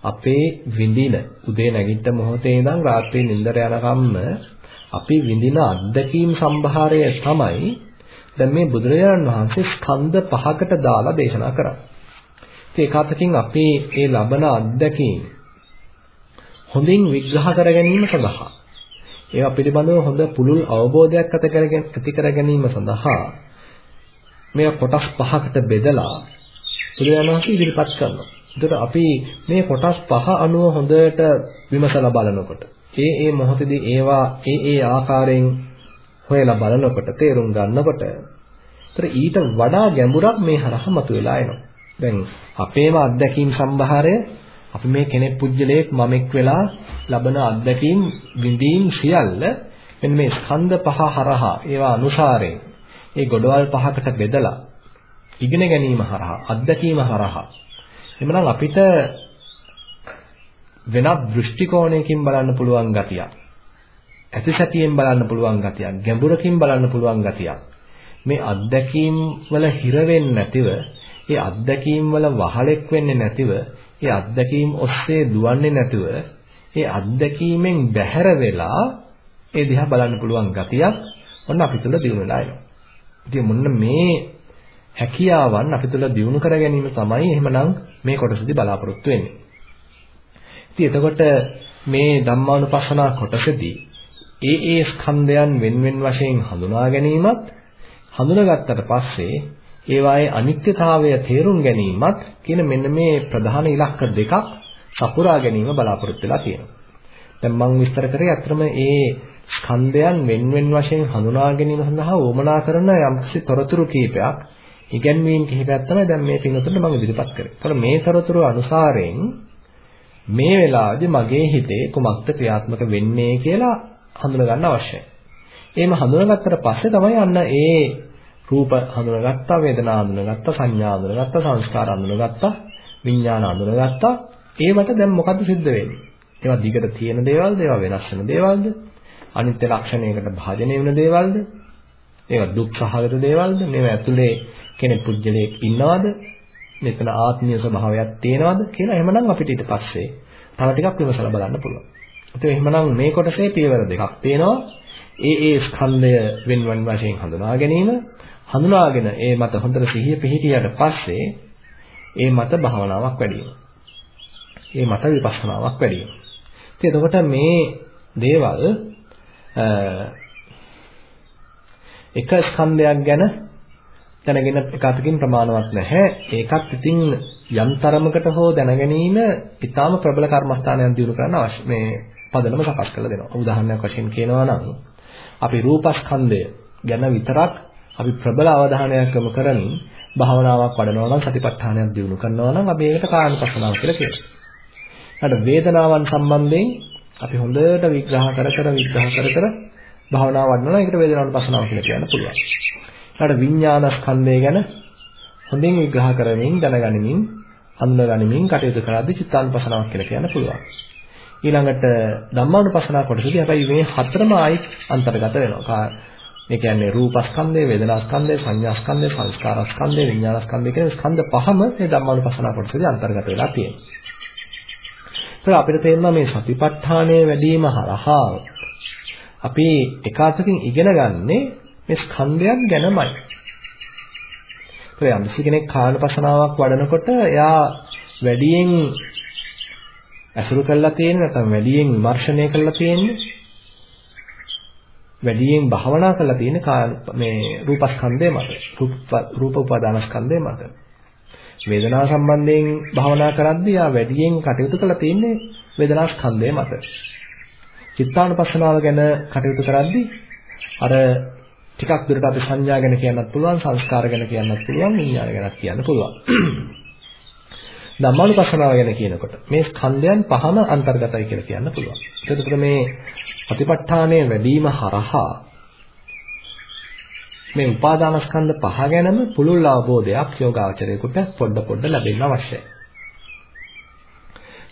අපේ විඳින උදේ නැගිට මොහොතේ ඉඳන් රාත්‍රියේ නිින්දට යනකම්ම අපි විඳින අත්දැකීම් සම්භාරය තමයි දැන් මේ බුදුරජාණන් වහන්සේ ස්කන්ධ පහකට දාලා දේශනා කරන්නේ. ඒක අතකින් අපි ඒ ලබන අත්දැකීම් හොඳින් විග්‍රහ කර ගැනීම සඳහා ඒවා පිළිබඳව හොඳ පුළුල් අවබෝධයක් ඇති කර ගැනීම සඳහා මේවා කොටස් පහකට බෙදලා බුදුරජාණන් වහන්සේ ඉදිරිපත් කරනවා. එතකොට අපි මේ කොටස් පහ අනුව හොඳට විමසලා බලනකොට ඒ ඒ මොහොතේදී ඒවා ඒ ඒ ආකාරයෙන් හොයලා බලනකොට තේරුම් ගන්නකොට ඒතර ඊට වඩා ගැඹුරක් මේ හරහා මතුවලා එනවා. දැන් අපේම අත්දැකීම් සම්භාරය අපි මේ කෙනෙක් පුජ්‍යලයක් මමෙක් වෙලා ලබන අත්දැකීම් විඳීම් සියල්ල මෙන්න මේ ස්කන්ධ පහ හරහා ඒවා අනුසාරයෙන් ඒ ගොඩවල් පහකට බෙදලා ඉගෙන ගැනීම හරහා අත්දැකීම හරහා. එමනම් අපිට වෙනත් දෘෂ්ටි කෝණයකින් බලන්න පුළුවන් ගතියක් ඇතිසැටියෙන් බලන්න පුළුවන් ගතියක් ගැඹුරකින් බලන්න පුළුවන් ගතියක්. මේ අත්දැකීම් වල හිර වෙන්නේ නැතිව ඒ අත්දැකීම් වල වහලෙක් වෙන්නේ නැතිව ඒ අත්දැකීම් ඔස්සේ දුවන්නේ නැතුව ඒ අත්දැකීමෙන් බැහැර වෙලා ඒ දිහා බලන්න පුළුවන් ගතියක් ඔන්න අපි තුල දිනු වෙලා එනවා. ඉතින් මොන්න මේ හැකියාවන් අපි තුල දිනු කර ගැනීම තමයි එහෙමනම් මේ කොටසදී බලාපොරොත්තු වෙන්නේ. ඉතින් එතකොට මේ ධම්මානුපස්සනා කොටසදී ඒ ඒ ස්කන්ධයන් වෙන්වෙන් වශයෙන් හඳුනා ගැනීමත් හඳුනාගත්තට පස්සේ ඒවායේ අනිත්‍යතාවය තේරුම් ගැනීමත් කියන මෙන්න මේ ප්‍රධාන ඉලක්ක දෙකක් සපුරා ගැනීම බලාපොරොත්තු වෙලා තියෙනවා. දැන් මම විස්තර කරේ අත්‍තරම ඒ ස්කන්ධයන් වෙන වෙන වශයෙන් හඳුනා ගැනීම සඳහා වමනා කරන යම්කිසි තොරතුරු කීපයක් ඉගැන්වීම් කිහිපයක් තමයි දැන් මේ පින්වතුන්ට මම ඉදිරිපත් කරේ. ඒතර මේ තොරතුරු අනුසාරයෙන් මේ වෙලාවේදී මගේ හිතේ කුමක්ද ක්‍රියාත්මක වෙන්නේ කියලා හඳුනා ගන්න අවශ්‍යයි. එහෙම හඳුනාගත්තට පස්සේ තමයි අන්න ඒ රූප හඳුනාගත්තා, වේදනා හඳුනාගත්තා, සංඥා හඳුනාගත්තා, සංස්කාර හඳුනාගත්තා, විඥාන හඳුනාගත්තා. ඒවට දැන් මොකද්ද සිද්ධ වෙන්නේ? ඒවා දිගට තියෙන දේවල්ද? ඒවා වෙනස් වෙන දේවල්ද? අනිත්‍ය ලක්ෂණයකට භාජනය වෙන දේවල්ද? ඒවා දුක් සහගත දේවල්ද? මේවා ඇතුලේ කෙනෙක් පුජ්‍යලයක් ඉන්නවද? මෙතන ආත්මීය ස්වභාවයක් තියෙනවද කියලා එහෙමනම් අපිට ඊට පස්සේ තව ටිකක් විමසලා බලන්න පුළුවන්. ඒත් එහෙමනම් මේ කොටසේ පියවර දෙකක් තියෙනවා. ඒ ඒ ස්කන්ධය වෙන්වන් වශයෙන් හඳුනා ගැනීම හඳුනාගෙන ඒ මත හොඳට සිහිය පිහිටියට පස්සේ ඒ මත භාවනාවක් වැඩි වෙනවා. ඒ මත විපස්සනාවක් වැඩි වෙනවා. ඉතින් එතකොට මේ දේවල් එක ස්කන්ධයක් ගැන දැනගෙන එක අතකින් ප්‍රමාණවත් නැහැ. ඒකත් ඉතින් යම් තරමකට හෝ දැනගැනීම ඊටාම ප්‍රබල කර්මස්ථානයක් දිනු කරන්න අවශ්‍ය මේ පදනම සකස් කරලා දෙනවා. උදාහරණයක් වශයෙන් කියනවා නම් අපි රූපස්කන්ධය ගැන විතරක් අපි ප්‍රබල අවධානයක් යොමු කරමින් භාවනාවක් වඩනවා නම් සතිපට්ඨානයක් දිනු කරනවා නම් අපි ඒකට කායනුපස්සනාව කියලා කියනවා. ඊට වේදනාවන් සම්බන්ධයෙන් අපි හොඳට විග්‍රහ කර කර විග්‍රහ කර කර භාවනාව වඩනවා නම් ඒකට වේදනානුපස්සනාව කියලා කියන්න පුළුවන්. ඊට විඥානස්කන්ධය ගැන හොඳින් විග්‍රහ කරමින් දැනගනිමින් හඳුනාගනිමින් කටයුතු කරද්දී චිත්තානුපස්සනාවක් කියලා කියන්න පුළුවන්. ඊළඟට ධම්මානුපස්සනා කොටසදී හැබැයි මේ හතරම ආයි අන්තර්ගත වෙනවා. මේ කියන්නේ රූපස්කන්ධය, වේදනාස්කන්ධය, සංඥාස්කන්ධය, සංස්කාරස්කන්ධය, විඥානස්කන්ධය කියන ස්කන්ධ පහම මේ ධම්මානුපස්සනා කොටසදී අන්තර්ගත වෙලා තියෙනවා. ඒක අපිට තේරෙනවා මේ සතිපට්ඨානය වැඩිම හරහා අපි එකාතකින් ඉගෙන ගන්නේ මේ ස්කන්ධයන් ගැනමයි. ඒ යම්සි කෙනෙක් කායනුපසනාවක් වඩනකොට එයා වැඩියෙන් අසුරු කරලා තියෙන්නේ නැත්නම් වැඩියෙන් විමර්ශනය කරලා තියෙන්නේ වැඩියෙන් භාවනා කරලා තියෙන්නේ මේ රූපස්කන්ධය මත රූප උපාදානස්කන්ධය මත වේදනාව සම්බන්ධයෙන් භාවනා කරද්දී යා වැඩියෙන් කටයුතු කරලා තියෙන්නේ වේදනාස්කන්ධය මත චිත්තානුපස්සනාව ගැන කටයුතු කරද්දී අර ටිකක් දුරට අපි සංඥා ගැන කියන්නත් පුළුවන් සංස්කාර ගැන කියන්නත් පුළුවන් විඥාන ගැනත් කියන්න පුළුවන්. [CLEARS THROAT] ධම්මානුපස්සනාව ගැන කියනකොට මේ ස්කන්ධයන් පහම අන්තර්ගතයි කියලා කියන්න පුළුවන්. ඒකට මේ ප්‍රතිපත්තානේ වැඩිම හරහා මේ උපාදානස්කන්ධ පහ ගැනම පුළුල් අවබෝධයක් යෝගාචරයේකට පොඩ පොඩ ලැබෙන්න අවශ්‍යයි.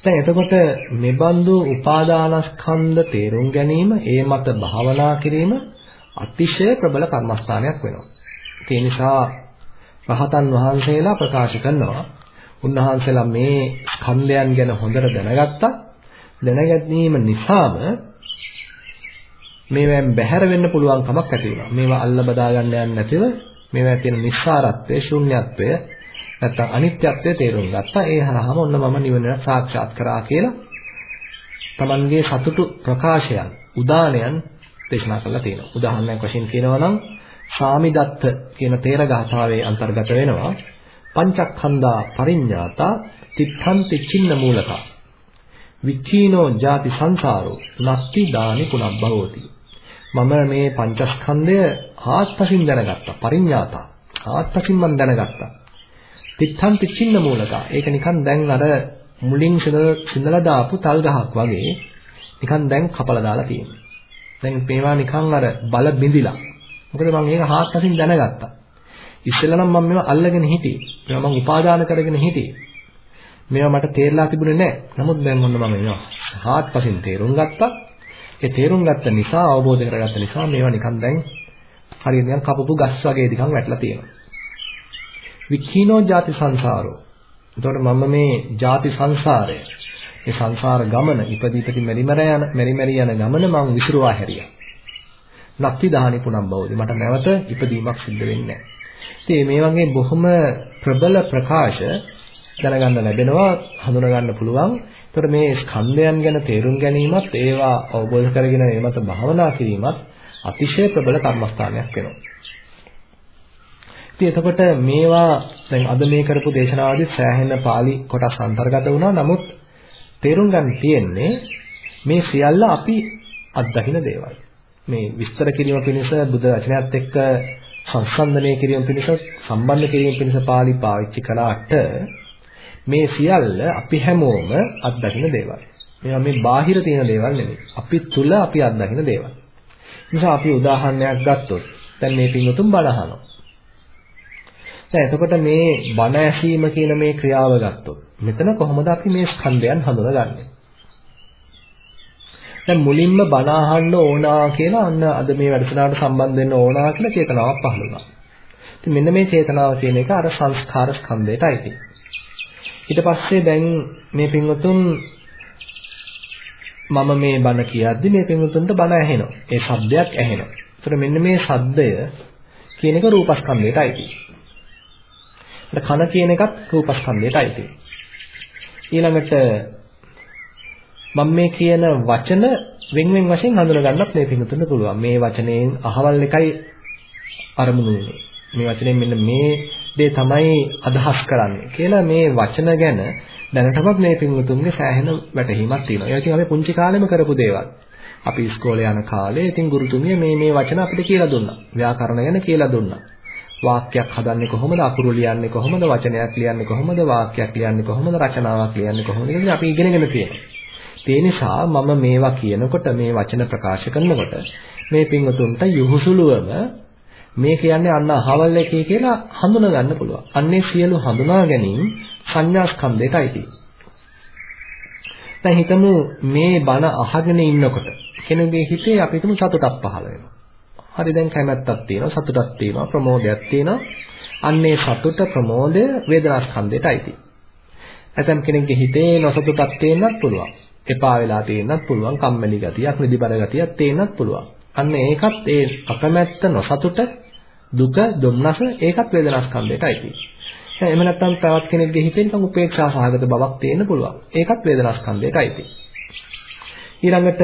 දැන් එතකොට මෙබඳු උපාදානස්කන්ධ තේරුම් ගැනීම, ඒ මත භාවනා කිරීම අතිශය ප්‍රබල කර්මස්ථානයක් වෙනවා. ඒ නිසා රහතන් වහන්සේලා ප්‍රකාශ කරනවා උන්වහන්සේලා මේ ස්කන්ධයන් ගැන හොඳට දැනගත්තා. දැනගැනීම නිසාම මේවෙන් බැහැර වෙන්න පුළුවන් කමක් ඇති වුණා. මේවා අල්ල බදා ගන්න යන්නේ නැතිව මේවා තියෙන නිස්සාරත්වය, ශුන්‍යත්වය, නැත්තම් අනිත්‍යත්වය තේරුම් ගත්තා. ඒ හරහාම ඔන්න මම නිවන සාක්ෂාත් කරා කියලා තමන්ගේ සතුටු ප්‍රකාශයන්, උදානයන් දේශනා කරලා තියෙනවා. උදාහරණයක් වශයෙන් කියනවා නම් සාමිදත්ත කියන තේර ගාථාවේ අන්තර්ගත වෙනවා පංචක්ඛන්දා පරිඤ්ඤාතා තිත්තන්ති චින්න මූලකා විචීනෝ ಜಾති සංසාරෝ නත්ති දානි පුනබ්බවෝති මම මේ පංචස්කන්ධය ආත්පසින් දැනගත්තා. පරිඥාතා. ආත්පසින් මම දැනගත්තා. පිට්ඨම් පිච්චින්න මූලකා. ඒක නිකන් දැන් අර මුලින් සිඳලා දාපු තල් ගහක් වගේ නිකන් දැන් කපලා දාලා තියෙනවා. දැන් මේවා නිකන් අර බල බිඳිලා. මොකද මම ඒක හාත්පසින් දැනගත්තා. ඉස්සෙල්ලා නම් මම මේවා අල්ලගෙන හිටියේ. මේවා මම උපාදාන කරගෙන හිටියේ. මේවා මට තේරලා තිබුණේ නැහැ. නමුත් දැන් මොන්න මම මේවා හාත්පසින් තේරුම් ගත්තා. ඒ තේරුම් ගත්ත නිසා අවබෝධ කරගත්ත නිසා මේවා නිකන් දැන් හරියට නිකන් කපපු ගස් වගේ නිකන් වැටලා තියෙනවා. වික්ඛීනෝ ಜಾති සංසාරෝ. එතකොට මම මේ ಜಾති සංසාරය මේ සංසාර ගමන ඉපදීපති මෙරිමර යන මෙරිමරි යන ගමන මම විසිරුවා හැරියා. නක්ති දහනි පුනම් බවෝදි මට නැවත ඉපදීමක් සිද්ධ වෙන්නේ නැහැ. මේ වගේ බොහොම ප්‍රබල ප්‍රකාශ දැනගන්න ලැබෙනවා හඳුනා ගන්න පුළුවන්. ඒතකොට මේ ස්කන්ධයන් ගැන තේරුම් ගැනීමත් ඒවා අවබෝධ කරගෙන ඒ මත භාවනා කිරීමත් අතිශය ප්‍රබල කර්මස්ථානයක් වෙනවා. ඉතින් එතකොට මේවා දැන් අද මේ කරපු දේශනාවදී සෑහෙන pāli කොටස් අන්තර්ගත වුණා. නමුත් තේරුම් ගන්න තියෙන්නේ මේ සියල්ල අපි අත්දකින දේවල්. මේ විස්තර කිරීම පිණිස බුද්ධ වචනයත් එක්ක සංසන්දනය කිරීම පිණිස සම්බන්ධ කිරීම පිණිස pāli පාවිච්චි කළාට මේ සියල්ල අපි හැමෝම අත්දකින දේවල්. මේවා මේ බාහිර තියෙන දේවල් නෙමෙයි. අපි තුල අපි අත්දකින දේවල්. නිසා අපි උදාහරණයක් ගත්තොත් දැන් මේ පින්වතුන් බලහනවා. දැන් එතකොට මේ බණ ඇසීම කියන මේ ක්‍රියාව ගත්තොත් මෙතන කොහොමද අපි මේ ස්කන්ධයන් හඳුනගන්නේ? දැන් මුලින්ම බණ අහන්න ඕනා කියලා අන්න අද මේ වැඩසටහනට සම්බන්ධ වෙන්න ඕනා කියලා චේතනාවක් පහළ වුණා. ඉතින් මෙන්න මේ චේතනාව කියන එක අර සංස්කාර ස්කන්ධයට අයිති. ඊට පස්සේ දැන් මේ පින්වතුන් මම මේ බණ කියද්දි මේ පින්වතුන්ට බණ ඇහෙනවා. ඒ ශබ්දයක් ඇහෙනවා. ඒතර මෙන්න මේ ශබ්දය කියන එක රූපස්කන්ධයට අයිති. කන කියන එකත් රූපස්කන්ධයට අයිති. ඊළඟට මම මේ කියන වචන වෙන වෙන වශයෙන් හඳුනා ගන්නත් මේ පින්තුන්න පුළුවන්. මේ වචනයෙන් අහවල් එකයි අරමුණු වෙන්නේ. මේ වචනයෙන් මෙන්න මේ දේ තමයි අදහස් කරන්නේ කියලා මේ වචන ගැන දැනටමත් මේ පින්තුන්ගේ සෑහෙන වැටහීමක් තියෙනවා. ඒක ඉතින් අපි පුංචි කාලෙම කරපු දේවල්. අපි ඉස්කෝලේ යන කාලේ ඉතින් ගුරුතුමිය මේ මේ වචන අපිට කියලා දුන්නා. ව්‍යාකරණ ගැන කියලා දුන්නා. වාක්‍යයක් හදන්නේ කොහොමද අකුරු ලියන්නේ කොහොමද වචනයක් ලියන්නේ කොහොමද වාක්‍යයක් ලියන්නේ කොහොමද රචනාවක් ලියන්නේ කොහොමද කියලා අපි ඉගෙනගෙන තියෙනවා. ඒ නිසා මම මේවා කියනකොට මේ වචන ප්‍රකාශ කරනකොට මේ පින්වතුන්ට යහුසුලුවම මේ කියන්නේ අන්න අහවල් එකේ කියලා හඳුනා ගන්න පුළුවන්. අන්නේ සියලු හඳුනා ගැනීම සංඥා ස්කන්ධයටයි තියෙන්නේ. දැන් හිතමු මේ බණ අහගෙන ඉන්නකොට කෙනෙකුගේ හිතේ අපි හිතමු සතුටක් පහළ වෙනවා. හරි දැන් කැමැත්තක් තියෙනවා සතුටක් තියෙනවා ප්‍රමෝදයක් තියෙනවා අන්නේ සතුට ප්‍රමෝදය වේදනා ස්කන්ධයටයි තියෙන්නේ ඇතම් කෙනෙක්ගේ හිතේ නොසතුටක් තියෙන්නත් පුළුවන් එපා වෙලා තියෙන්නත් පුළුවන් කම්මැලි ගතියක් නිදිබර ගතියක් තියෙන්නත් පුළුවන් අන්න ඒකත් ඒ අකමැත්ත නොසතුට දුක දුම්නස ඒකත් වේදනා ස්කන්ධයටයි තියෙන්නේ එහෙම නැත්නම් තවත් කෙනෙක්ගේ හිතේ නිකන් උපේක්ෂා සහගත බවක් තියෙන්න පුළුවන් ඒකත් වේදනා ස්කන්ධයටයි තියෙන්නේ ඊළඟට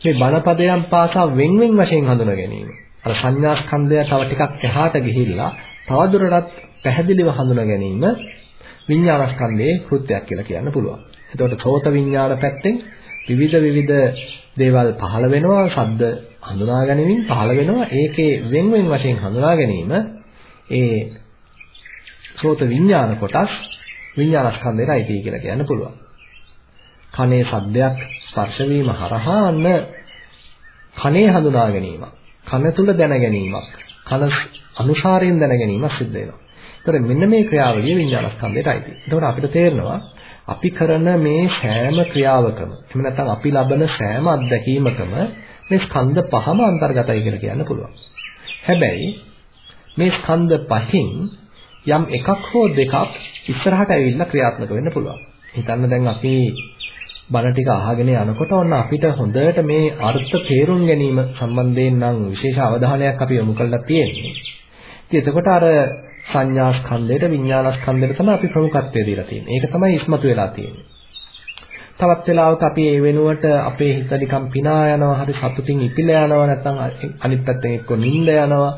මේ බණපදයන් පාසා වෙන් වෙන් වශයෙන් හඳුනා ගැනීම. අර සංඥා ස්කන්ධය තව ටිකක් එහාට ගිහිල්ලා තවදුරටත් පැහැදිලිව හඳුනා ගැනීම විඥාන ස්කන්ධයේ කෘත්‍යයක් කියලා කියන්න පුළුවන්. එතකොට සෝත විඥාන පැත්තෙන් විවිධ විවිධ දේවල් පහළ වෙනවා, ශබ්ද හඳුනා ගැනීමෙන් පහළ වෙනවා. ඒකේ වෙන් වෙන් වශයෙන් හඳුනා ගැනීම ඒ සෝත විඥාන කොටස් විඥාන ස්කන්ධයට අයිති කියලා කියන්න පුළුවන්. කනේ ශබ්දයක් ස්පර්ශ වීම හරහා අන්න කනේ හඳුනා ගැනීමක්. කන තුල දැන ගැනීමක්. කන අනුසාරයෙන් දැන ගැනීමක් සිද්ධ වෙනවා. ඒතර මෙන්න මේ ක්‍රියාවලිය විඤ්ඤාණස්කන්ධයට අයිති. ඒතකොට අපිට තේරෙනවා අපි කරන මේ සෑම ක්‍රියාවකම එහෙම නැත්නම් අපි ලබන සෑම අත්දැකීමකම මේ ස්කන්ධ පහම අන්තර්ගතයි කියලා කියන්න පුළුවන්. හැබැයි මේ ස්කන්ධ පහින් යම් එකක් හෝ දෙකක් ඉස්සරහට ඇවිල්ලා ක්‍රියාත්මක වෙන්න පුළුවන්. හිතන්න දැන් අපි බණ ටික අහගෙන යනකොට ඔන්න අපිට හොඳට මේ අර්ථ තේරුම් ගැනීම සම්බන්ධයෙන් නම් විශේෂ අවධානයක් අපි යොමු කරලා තියෙන්නේ. ඉතින් එතකොට අර සංඥා ස්කන්ධයට විඥාන ස්කන්ධයට තමයි අපි ප්‍රමුඛත්වය දීලා තියෙන්නේ. ඒක තමයි ඉස්මතු වෙලා තියෙන්නේ. තවත් වෙලාවක අපි ඒ වෙනුවට අපේ හිත නිකන් පිනා යනවා, හරි සතුටින් ඉපිලා යනවා, නැත්නම් අනිත් පැත්තෙන් එක්ක නිින්ද යනවා.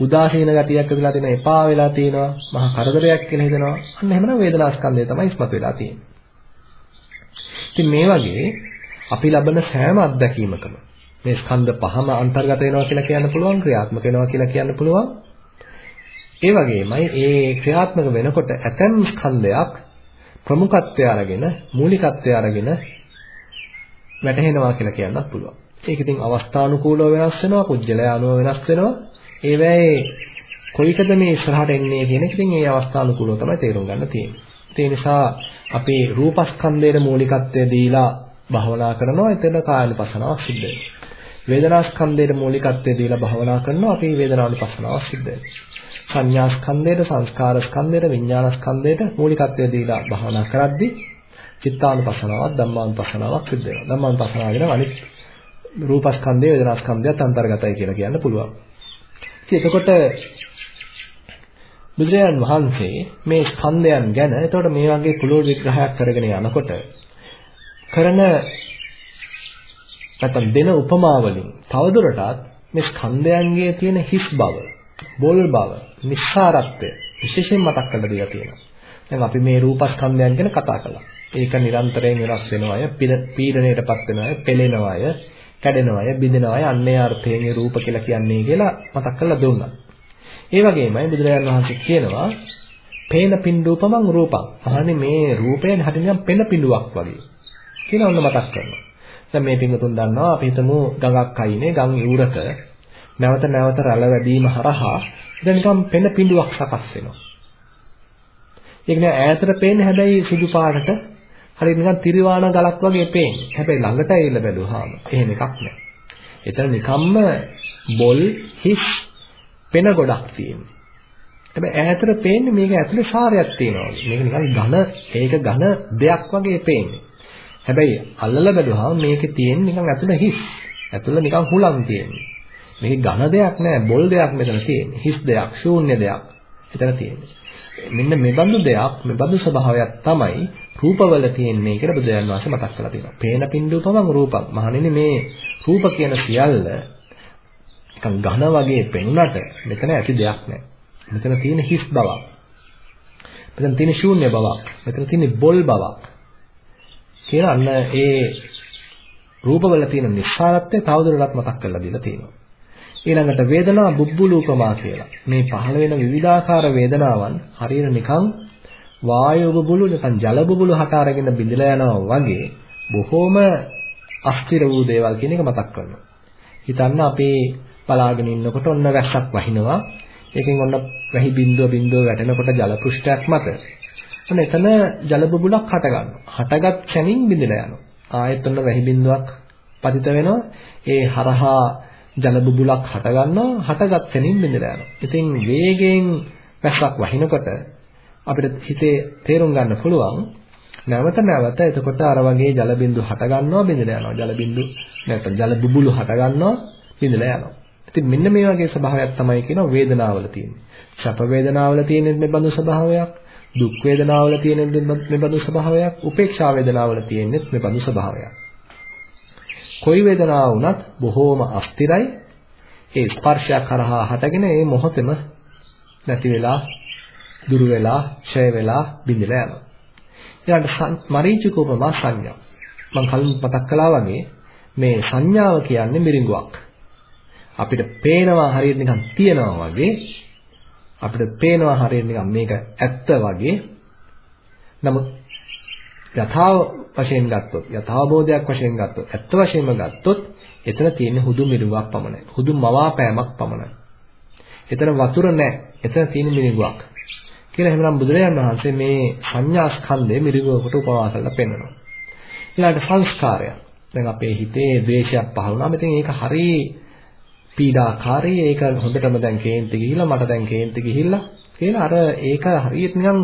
උදාසීන ගතියක් ඇතිලා තියෙන එපා වෙලා තියෙනවා මහා කරදරයක් කියලා හිතෙනවා අන්න එහෙමනම් වේදනා ස්කන්ධය තමයි ඉස්මතු වෙලා තියෙන්නේ ඉතින් මේ වගේ අපි ලබන සෑම අත්දැකීමකම මේ ස්කන්ධ පහම අන්තර්ගත වෙනවා කියලා කියන්න පුළුවන් ක්‍රියාත්මක වෙනවා කියලා කියන්න පුළුවන්. ඒ වගේමයි ඒ ක්‍රියාත්මක වෙනකොට ඇතැම් ස්කන්ධයක් ප්‍රමුඛත්වය අරගෙන මූලිකත්වය අරගෙන වැටහෙනවා කියලා කියන්නත් පුළුවන්. ඒක ඉතින් අවස්ථානුකූලව වෙනස් වෙනවා, කුජලයානුව වෙනස් වෙනවා. ඒ වෙයි කොයිකද මේ ඉස්සරහට එන්නේ කියන එක ඉතින් ඒ අවස්ථානුකූලව තමයි තේරුම් ගන්න තියෙන්නේ. ඒ නිසා අපි රූපස්කන්ධයේ මූලිකත්වය දීලා භවනා කරනවා එතන කායනුපසනාවක් සිද්ධ වෙනවා. වේදනාස්කන්ධයේ මූලිකත්වය දීලා භවනා කරනවා අපි වේදනානුපසනාවක් සිද්ධ වෙනවා. සංඥාස්කන්ධයට සංස්කාරස්කන්ධයට විඥානස්කන්ධයට මූලිකත්වය දීලා භවනා කරද්දී චිත්තානුපසනාවක් ධම්මානුපසනාවක් සිද්ධ වෙනවා. ධම්මානුපසනාව කියන අනිත් රූපස්කන්ධය වේදනාස්කන්ධයත් අන්තර්ගතයි කියලා කියන්න පුළුවන්. ඉතින් එතකොට බුදුරජාන් වහන්සේ මේ ස්කන්ධයන් ගැන එතකොට මේ වගේ පුළුල් විග්‍රහයක් කරගෙන යනකොට කරන නැත්නම් දෙන උපමාවලින් තවදුරටත් මේ ස්කන්ධයන්ගේ තියෙන හිස් බව, බොල් බව, නිස්සාරත්වය විශේෂයෙන් මතක් කරලා දීලා තියෙනවා. දැන් අපි මේ රූපස්කන්ධයන් ගැන කතා කළා. ඒක නිරන්තරයෙන් වෙනස් වෙනවා අය, පීඩණයටපත් වෙනවා අය, පෙළෙනවා අය, කැඩෙනවා අය, බිඳෙනවා අය, අන්නේ අර්ථයෙන් රූප කියලා කියන්නේ කියලා මතක් කරලා දුන්නා. ඒ වගේමයි බුදුරජාණන් වහන්සේ කියනවා පේන පින්ඩූපමං රූපං. අහන්නේ මේ රූපයෙන් හදිනියම් පෙන පිඬුවක් වගේ. කියලා ඔන්න මතක් කරනවා. දැන් මේ පින්තුන් දන්නවා අපි හිතමු ගඟක් අයිනේ ගම් ඉවුරක නැවත නැවත රළ වැඩිම හරහා දැන් නිකම් පෙන පිඬුවක් සකස් වෙනවා. ඒක නෑ ඈතට පේන්නේ හැබැයි සුදු පාටට හරියට නිකන් තිරිවාණ ගලක් වගේ පේන්නේ. හැබැයි ළඟට ඇවිල්ලා බැලුවාම එහෙම එකක් නෑ. එතන නිකම්ම බොල් හිස් පෙන ගොඩක් තියෙනවා. හැබැයි ඈතට පේන්නේ මේක ඇතුලේ සාරයක් තියෙනවා. මේක නිකන් ඝන ඒක ඝන දෙයක් වගේ පේන්නේ. හැබැයි අල්ලලා බැලුවාම මේකේ තියෙන්නේ නිකන් ඇතුලේ හිස්. ඇතුලේ නිකන් හුලං තියෙන්නේ. මේක ඝන දෙයක් නෑ, බොල් දෙයක් මෙතන තියෙන්නේ. හිස් දෙයක්, ශූන්‍ය දෙයක්. එතන තියෙන්නේ. මෙන්න මේ බඳු දෙයක්, මේ බඳු ස්වභාවයක් තමයි රූපවල තියෙන්නේ කියලා බුදුන් වහන්සේ මතක් කරලා තියෙනවා. පේන පින්දුපමං රූපං. මහණෙනි මේ රූප කියන සියල්ල නිකන් ඝන වගේ පෙනුනට මෙතන ඇති දෙයක් නැහැ. මෙතන තියෙන හිස් බවක්. මෙතන තියෙන ශූන්‍ය බවක්. මෙතන තියෙන බොල් බවක්. කියලා අන්න ඒ රූපවල තියෙන නිස්සාරත්වය තවදුරටත් මතක් කරලා දීලා තියෙනවා. ඊළඟට වේදනා බුබ්බුලූපමා කියලා. මේ පහළ වෙන විවිධාකාර වේදනාවන් හරියට නිකන් වායු බුබුලු නැත්නම් ජල බුබුලු හට අරගෙන බිඳලා යනවා වගේ බොහොම අස්තිර වූ දේවල් කියන එක මතක් කරනවා. හිතන්න අපේ බලාගෙන ඉන්නකොට ඔන්න වැස්සක් වහිනවා. ඒකෙන් ඔන්න වැහි බිඳුව බිඳුව වැටෙනකොට ජල පෘෂ්ඨයක් මත. ඔන්න එතන ජල බුබුලක් හට ගන්නවා. හටගත් ක්ෂණින් බිඳලා යනවා. ආයෙත් ඔන්න වැහි බිඳුවක් පතිත වෙනවා. ඒ හරහා ජල බුබුලක් හට ගන්නවා. හටගත් ක්ෂණින් බිඳලා යනවා. ඉතින් වේගයෙන් වැස්සක් වහිනකොට අපිට හිතේ තේරුම් ගන්න පුළුවන් නැවත නැවත එතකොට අර වගේ ජල බිඳු හට ගන්නවා බිඳලා යනවා. ජල බිඳු නැත්නම් ජල බුබුලු හට ගන්නවා බිඳලා යනවා. ඉතින් මෙන්න මේ වගේ ස්වභාවයක් තමයි කියනවා වේදනාවල තියෙන්නේ. සැප වේදනාවල තියෙන මේ බඳු ස්වභාවයක්, දුක් වේදනාවල තියෙන මේ බඳු ස්වභාවයක්, උපේක්ෂා වේදනාවල තියෙන මේ බඳු ස්වභාවයක්. කොයි වේදනාව වුණත් බොහෝම අස්තිරයි. ඒ ස්පර්ශයක් කරහා හටගෙන ඒ මොහොතේම නැති වෙලා, දුරු වෙලා, ඡය වෙලා, බිඳිලා යනවා. ඊළඟට මරීචිකෝපමා සංඥා. මම කලින් මතක් කළා වගේ මේ සංඥාව කියන්නේ මිරිඟුවක්. අපිට පේනවා හරියට නිකන් තියනවා වගේ අපිට පේනවා හරියට නිකන් මේක ඇත්ත වගේ නමුත් යථාව වශයෙන් ගත්තොත් යථාබෝධයක් වශයෙන් ගත්තොත් ඇත්ත වශයෙන්ම ගත්තොත් එතන තියෙන හුදු මිරිඟුවක් පමණයි. හුදු මවාපෑමක් පමණයි. එතන වතුර නැහැ. එතන තියෙන මිරිඟුවක්. කියලා එහෙනම් බුදුරජාණන් වහන්සේ මේ සංඥා ස්කන්ධය මිරිඟුවකට උපමා කරලා පෙන්වනවා ඊළඟට සංස්කාරය. දැන් අපේ හිතේ ද්වේෂයක් පහළ වුණාම ඉතින් ඒක හරිය පීඩාකාරී. ඒක හොඳටම දැන් කේන්ති ගිහිල්ලා මට දැන් කේන්ති ගිහිල්ලා කියලා අර ඒක හරියට නිකන්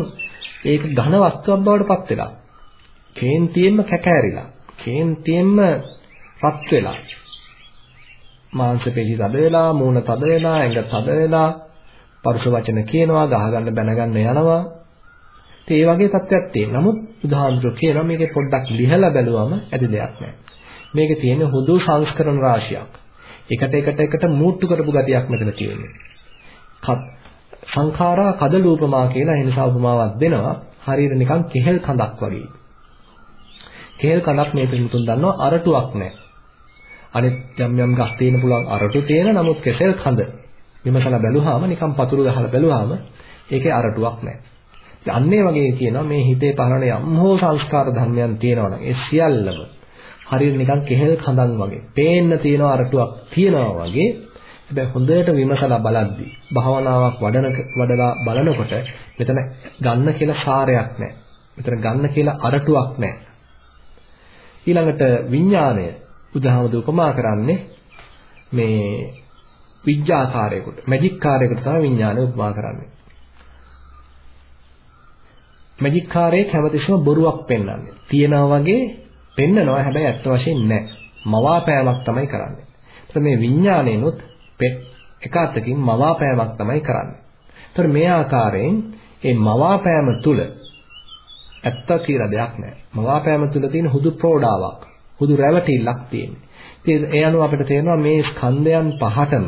ඒක ඝන වස්තුවක් බවට පත් වෙලා. කේන්තියෙන්ම කැකෑරිලා කේන්තියෙන්ම රත් වෙලා මාංශ පෙළි තද වෙලා මූණ තද වෙලා ඇඟ තද වෙලා පරුෂ වචන කියනවා ගහගන්න බැනගන්න යනවා ඉතින් ඒ වගේ තත්ත්වයක් තියෙනවා නමුත් උදාහරණයක් කියනවා මේකේ පොඩ්ඩක් ලිහලා බැලුවම ඇති දෙයක් නැහැ මේකේ තියෙන හුදු සංස්කරණ රාශියක් එකට එකට එකට මූට්ටු කරපු ගතියක් මෙතන තියෙනවා. සංඛාරා කදලූපමා කියලා එනිසා උපමාවක් දෙනවා. හරියට නිකන් කෙහෙල් කඳක් වගේ. කෙහෙල් කඳක් මේ පිටුතුන් දන්නවා අරටුවක් නැහැ. අනිත් යම් යම් ගස් තියෙන පුළුවන් අරටු තියෙන නමුත් කෙසෙල් කඳ විමසලා බැලුවාම නිකන් පතුරු ගහලා බැලුවාම ඒකේ අරටුවක් නැහැ. ඉතින් අන්න ඒ වගේ කියනවා මේ හිතේ පහළන යම් හෝ සංස්කාර ධර්මයන් තියෙනවා නම් ඒ සියල්ලම හරියට නිකන් කෙහෙල් කඳන් වගේ පේන්න තියෙන අරටුවක් තියෙනවා වගේ හැබැයි හොඳට විමසලා බලද්දි භාවනාවක් වඩන වඩලා බලනකොට මෙතන ගන්න කියලා සාරයක් නැහැ. මෙතන ගන්න කියලා අරටුවක් නැහැ. ඊළඟට විඥාණය උදාහරණ උපමා කරන්නේ මේ විඥාකාරයකට මැජික් කාර්යයකට තමයි විඥාණය උපමා කරන්නේ. මැජික් කාර්යයේ හැමතිස්සම බොරුවක් පෙන්වන්නේ. තියනවා වගේ පෙන්නනවා හැබැයි ඇත්ත වශයෙන් නැහැ. මවාපෑමක් තමයි කරන්නේ. ඒත් මේ විඥාණයනොත් එක අතකින් මවාපෑමක් තමයි කරන්නේ. ඒතර මේ ආකාරයෙන් මේ මවාපෑම තුල ඇත්ත කියලා දෙයක් නැහැ. මවාපෑම තුල තියෙන හුදු ප්‍රෝඩාවක්, හුදු රැවටිල්ලක් තියෙන්නේ. ඉතින් ඒ අනුව අපිට තේරෙනවා මේ ස්කන්ධයන් පහටම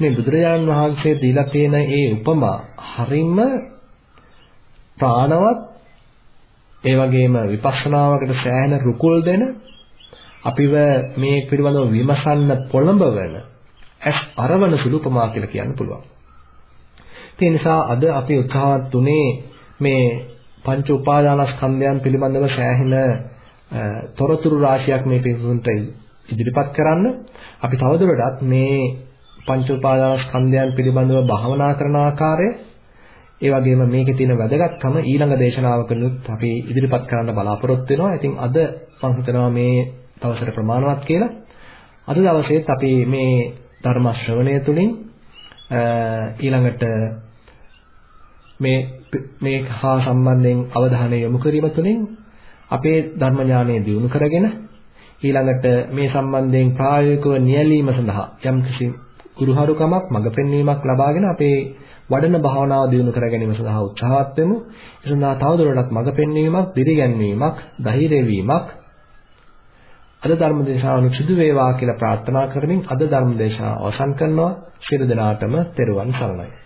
මේ බුදුරජාණන් වහන්සේ දීලා තියෙන ඒ උපමා හරිම ප්‍රාණවත් ඒ වගේම විපස්සනාවකට සෑහෙන රුකුල් දෙන අපිව මේ පිළිබඳව විමසන්න පොළඹවන ඇස් අරවන සුළු උපමා කියලා කියන්න පුළුවන්. ඒ නිසා අද අපි උත්සාහවත් උනේ මේ පංච උපාදානස්කන්ධයන් පිළිබඳව සෑහෙන තොරතුරු රාශියක් මේ පිටුන්ට ඉදිරිපත් කරන්න. අපි තවදුරටත් මේ පංච උපාදානස්කන්ධයන් පිළිබඳව භාවනා කරන ආකාරය ඒ වගේම මේකේ තියෙන වැදගත්කම ඊළඟ දේශනාවකනුත් අපි ඉදිරිපත් කරන්න බලාපොරොත්තු වෙනවා. ඉතින් අද මම හිතනවා මේ දවසට ප්‍රමාණවත් කියලා. අද දවසේත් අපි මේ ධර්ම ශ්‍රවණය තුළින් ඊළඟට මේ මේ හා සම්බන්ධයෙන් අවධානය යොමු කිරීම තුළින් අපේ ධර්ම ඥානය දියුණු කරගෙන ඊළඟට මේ සම්බන්ධයෙන් ප්‍රායෝගිකව නියැලීම සඳහා යම්කිසි ගුරුහරුකමක් මඟ පෙන්වීමක් ලබාගෙන අපේ වඩන භාවනාව දියුණු කර ගැනීම සඳහා උත්සාහවත් වෙමු. ඒ සඳහා තවදුරටත් මඟ පෙන්වීමක්, දිරිගැන්වීමක්, ධෛර්ය වීමක් අද ධර්ම දේශනාව සිදු වේවා කියලා ප්‍රාර්ථනා කරමින් අද ධර්ම දේශනාව අවසන් කරනවා. ශිර දිනාටම තෙරුවන් සරණයි.